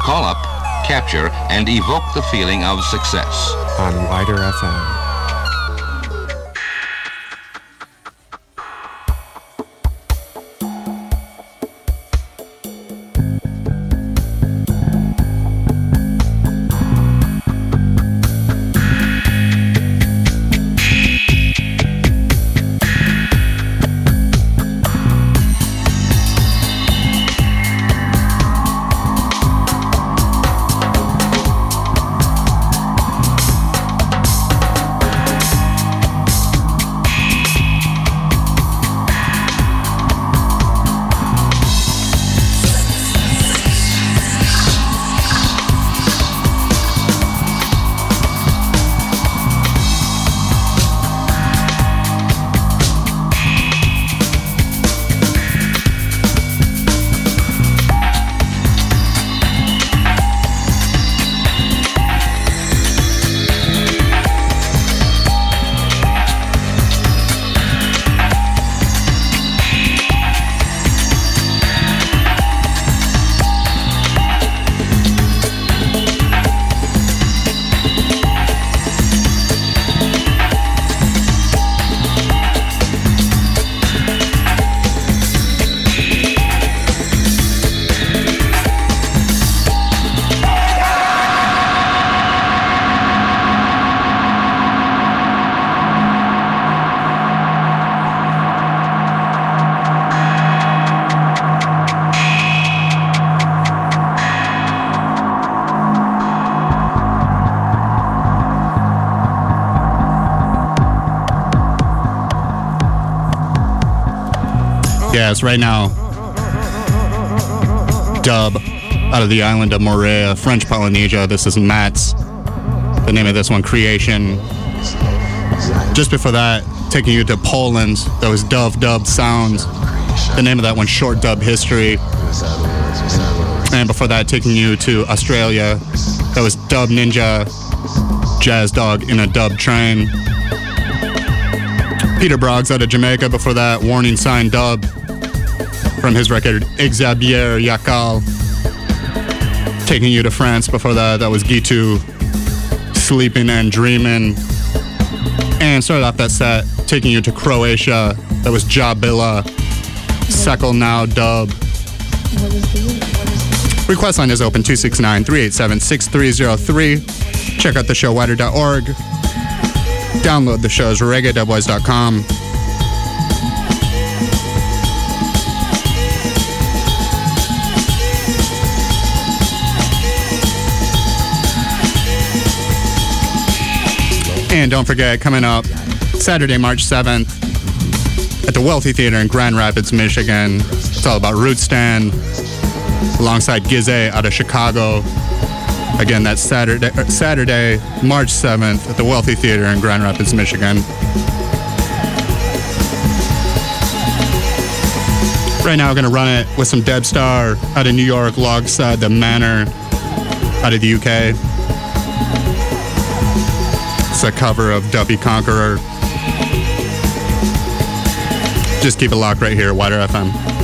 Speaker 25: Call up, capture, and evoke the feeling of success.
Speaker 26: On WIDR FM.
Speaker 2: Yes, right now. Dub out of the island of Moorea, French Polynesia. This is Matt's. The name of this one, Creation. Just before that, taking you to Poland. Was Dove Dub Sounds. The name of that one, Short Dub History. And before that, taking you to Australia. That was Dub Ninja, Jazz Dog in a Dub Train. Peter Broggs out of Jamaica. Before that, Warning Sign Dub from his record Xavier Yakal. Taking you to France. Before that, that was Guitoud, Sleeping and Dreaming. And started off that set, taking you to Croatia. That was Jabilla, Sekkle Now Dub. Request line is open 269 387 6303. Check out the show widr.org. Download the shows reggae.boys.com. And don't forget, coming up Saturday, March 7th at the Wealthy Theater in Grand Rapids, Michigan. It's all about Root Stand alongside Gizé out of Chicago. Again, that's Saturday, er, Saturday, March 7th at the Wealthy Theater in Grand Rapids, Michigan. Right now, we're going to run it with some Deb Star out of New York, alongside the Manor out of the UK. It's a cover of Duffy Conqueror. Just keep it locked right here, WIDR FM.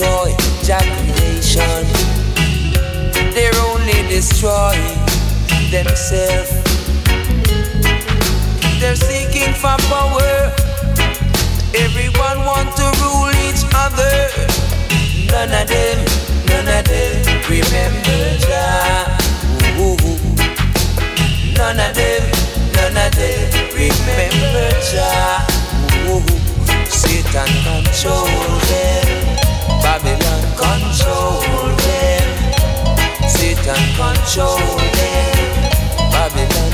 Speaker 27: destroy Jah creation. They're only destroying themselves. They're seeking for power. Everyone wants to rule each other. None of them, none of them remember Jah. None of them, none of them remember Jah. Satan controls them. Babylon control them. Satan control them. Babylon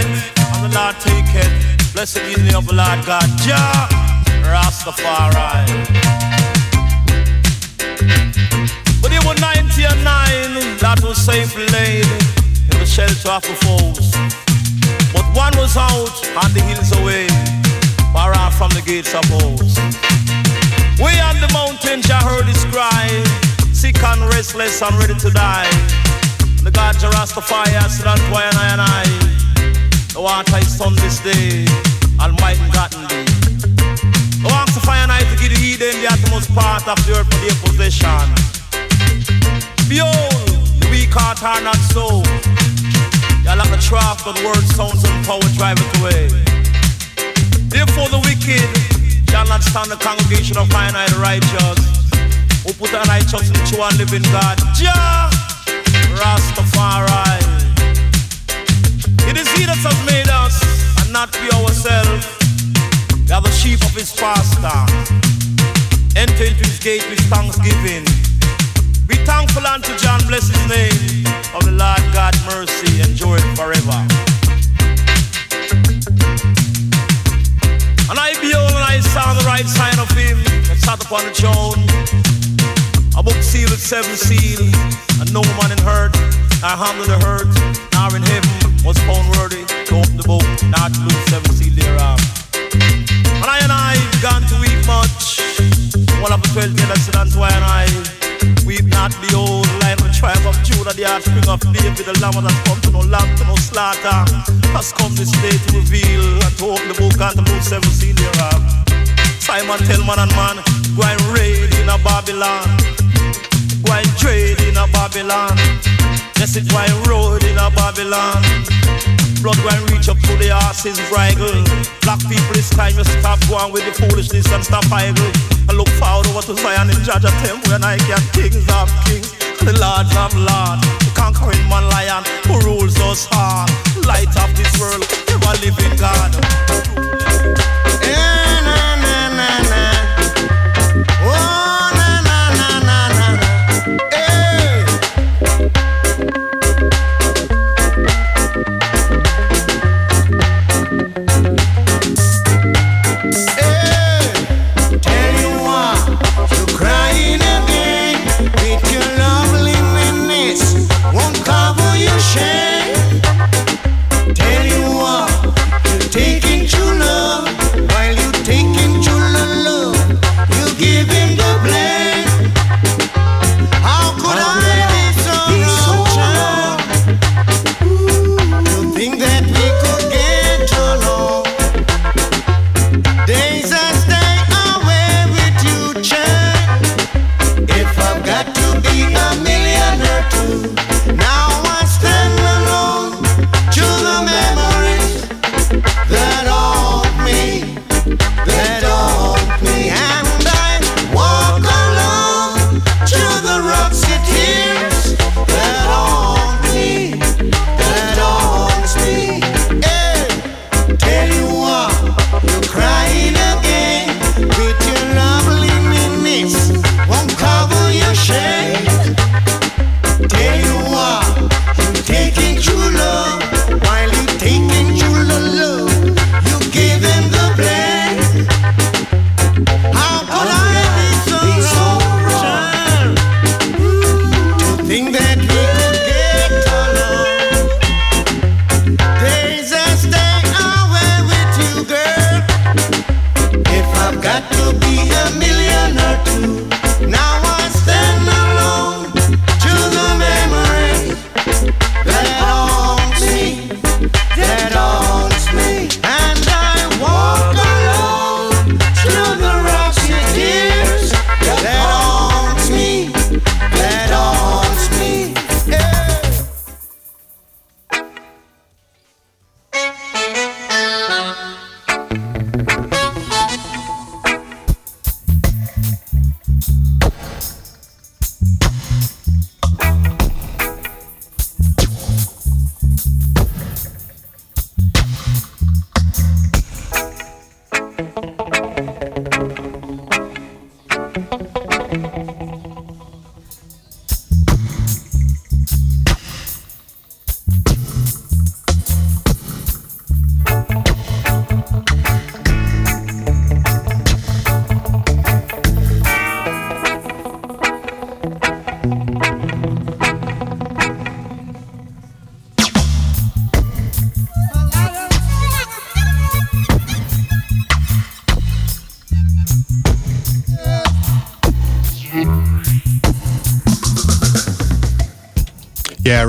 Speaker 28: giveth, and the Lord take it. Blessed is the of Lord God, Jah Rastafari. But it was 99 that was safely laid in the shelter of the foes. But one was out on the hills away, far off from the gates of holes. We on the mountains, I heard his cry, sick and restless and ready to die. The God Jah Rastafari, I said unto I and I and I the water is sun this day, Almighty God in oh, thee. The ask the fire I to give the Eden the utmost part of the earth for their possession. Behold, the weak heart are not so. You're like a trough, but word sounds and power drive it away. Therefore the wicked shall not stand the congregation of and the righteous. Who put an eye trust in living God. Jah Rastafari. It is He that has made us, and not we ourselves. We are the sheep of His pasture. Enter into His gate with thanksgiving. Be thankful unto John, bless His name. Of the Lord God mercy, enjoy it forever. And I behold and I saw the right sign of Him that sat upon the throne. A book sealed with seven seals, and no man in hurt, harm to the hurt, nor in heaven was found worthy to open the book, not to lose seven seals thereof. And I and I began to weep much. One of the twelve that said unto I and I, Weep not, the lion of the tribe of Judah, the offspring of David, the lamb that has come to no lamb, to no slaughter, has come this day to reveal and to open the book and to lose seven seals thereof. Simon tell man and man, go and raid in a Babylon. And trade in a Babylon. Yes, it and road in a Babylon. Blood go reach up to the horses bridle. Black people this time you stop going with the foolishness and stop idle. I look forward over to Zion in Jaja temple and I get kings of kings. and The lords of lords. The conquering man lion who rules us hard. Light of this world, ever living God.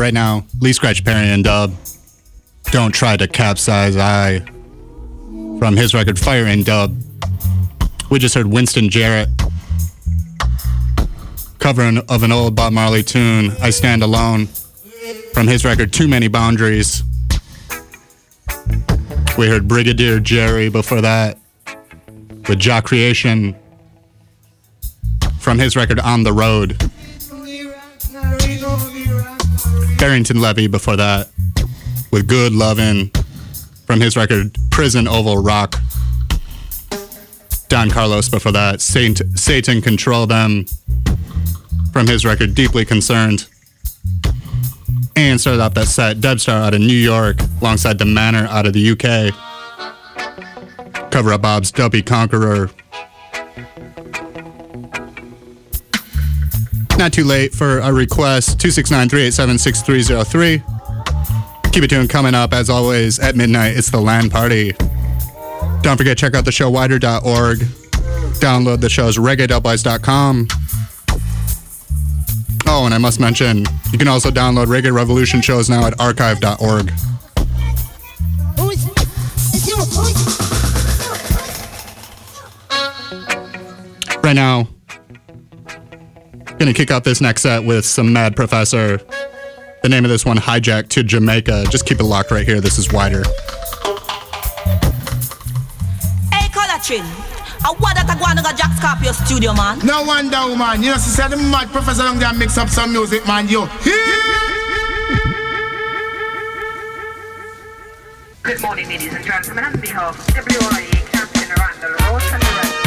Speaker 2: Right now, Lee Scratch Perry and Dub. Don't try to capsize I. From his record Fire and Dub. We just heard Winston Jarrett. Covering of an old Bob Marley tune, I Stand Alone. From his record Too Many Boundaries. We heard Brigadier Jerry before that. With Jah Creation. From his record On the Road. Barrington Levy before that with Good Lovin' from his record Prison Oval Rock. Don Carlos before that, Saint, Satan Control Them from his record Deeply Concerned. And started off that set Debstar out of New York alongside The Manor out of the UK. Cover up Bob's Duppy Conqueror Not too late for a request 269 387 6303. Keep it tuned coming up as always at midnight. It's the LAN party. Don't forget, check out the show widr.org. Download the show's reggae.com. Oh, and I must mention, you can also download Reggae Revolution shows now at archive.org. Right now, gonna kick off this next set with some Mad Professor. The name of this one, Hijack to Jamaica. Just keep it locked right here. This is WIDR.
Speaker 29: Hey, Colatrin. I want that I go and go Jack Scorpio studio, man.
Speaker 30: No wonder, man. You know, she said the mad professor down there mix up some music, man. Yo,
Speaker 31: Good morning, ladies and gentlemen. On behalf of WIA Captain Randall Ross and the rest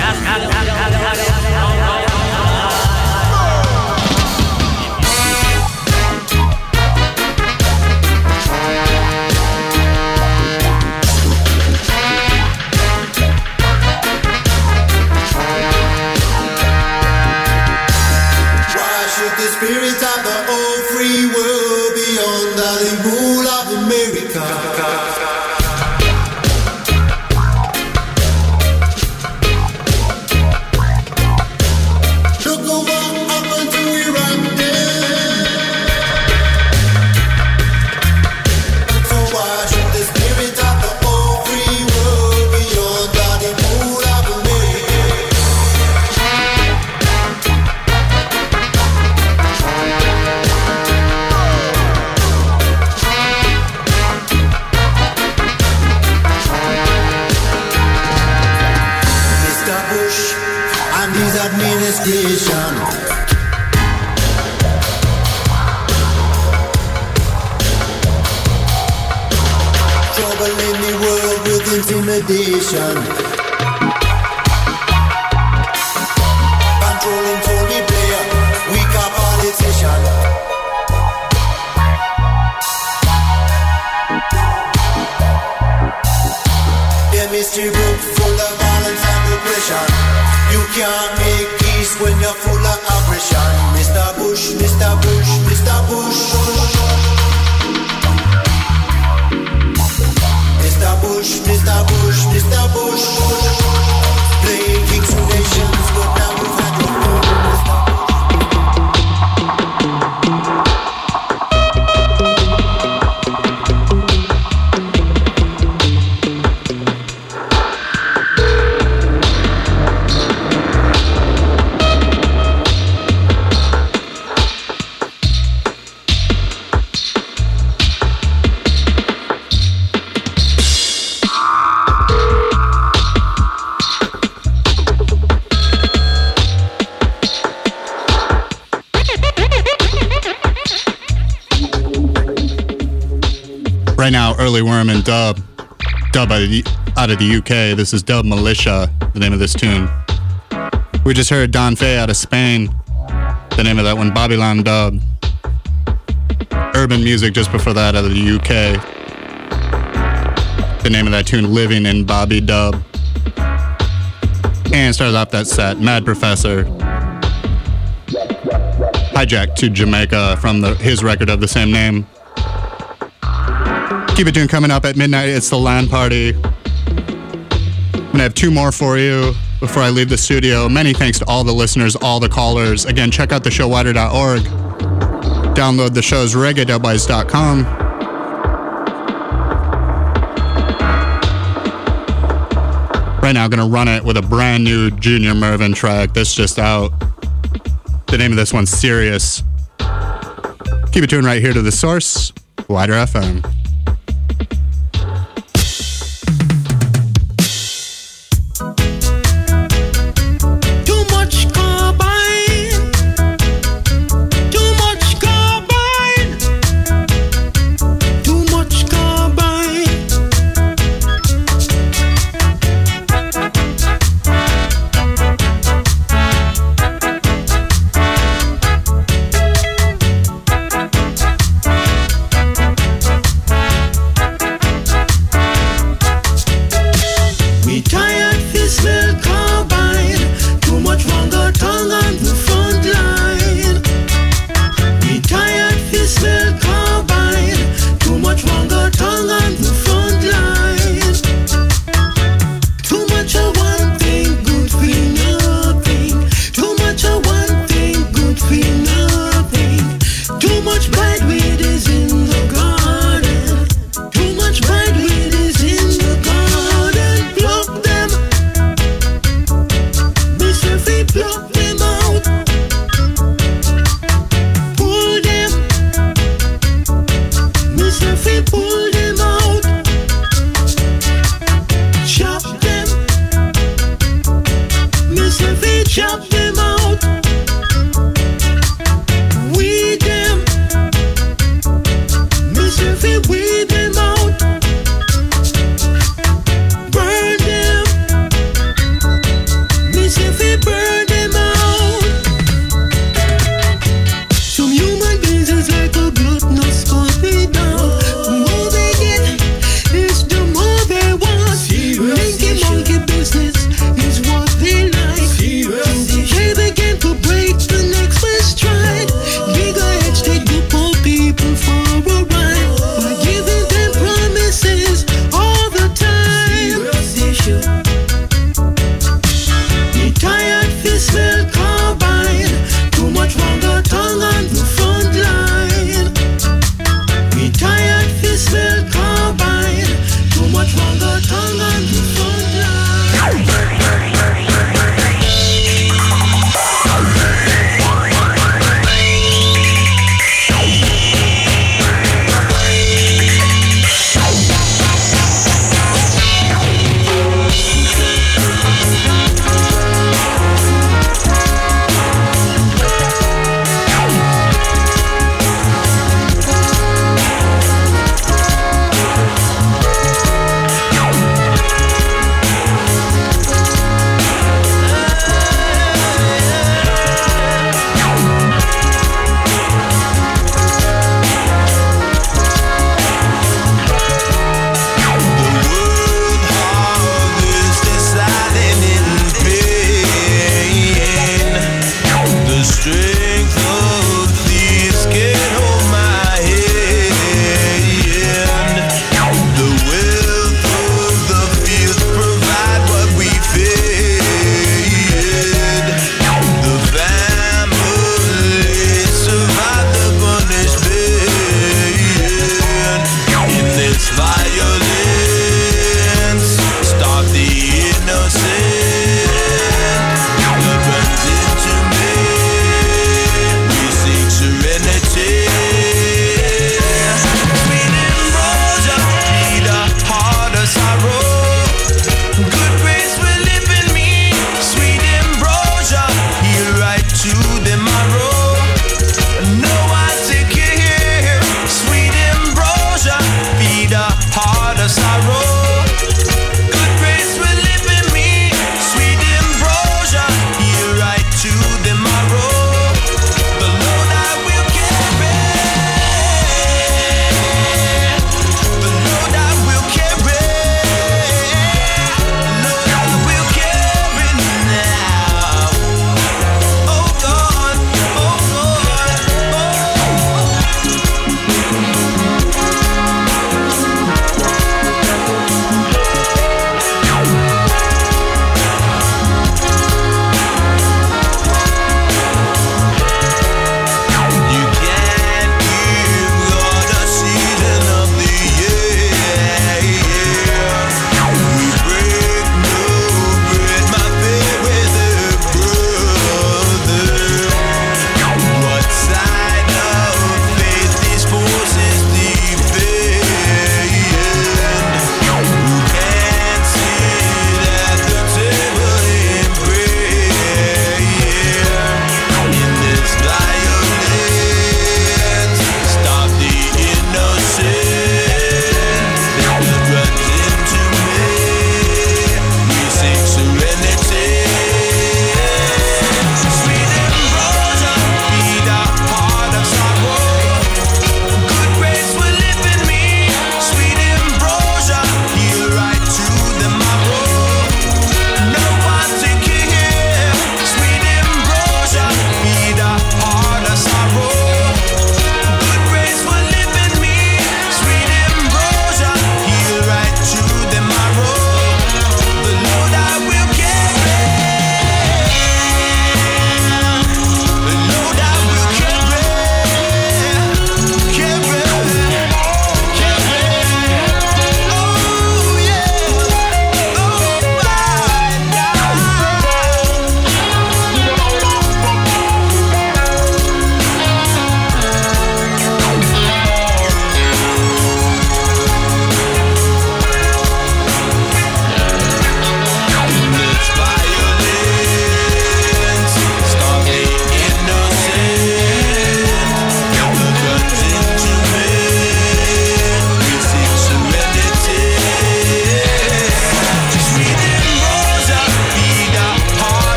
Speaker 31: Ask, ask, ask, ask, ask, ask. Out
Speaker 24: of the
Speaker 2: UK. This is Dub Militia, the name of this tune. We just heard Don Fay out of Spain. The name of that one, Babylon Dub. Urban Music just before that out of the UK. The name of that tune, Living in Bobby Dub. And started off that set, Mad Professor. Hijack to Jamaica from the, his record of the same name. Keep it tuned coming up at midnight. It's the LAN party. I'm gonna have two more for you before I leave the studio. Many thanks to all the listeners, all the callers. Again, check out the. Download the show's reggae.wise.com. Right now, gonna run it with a brand new Junior Murvin track that's just out. The name of this one's Serious. Keep it tuned right here to the source, WIDR FM.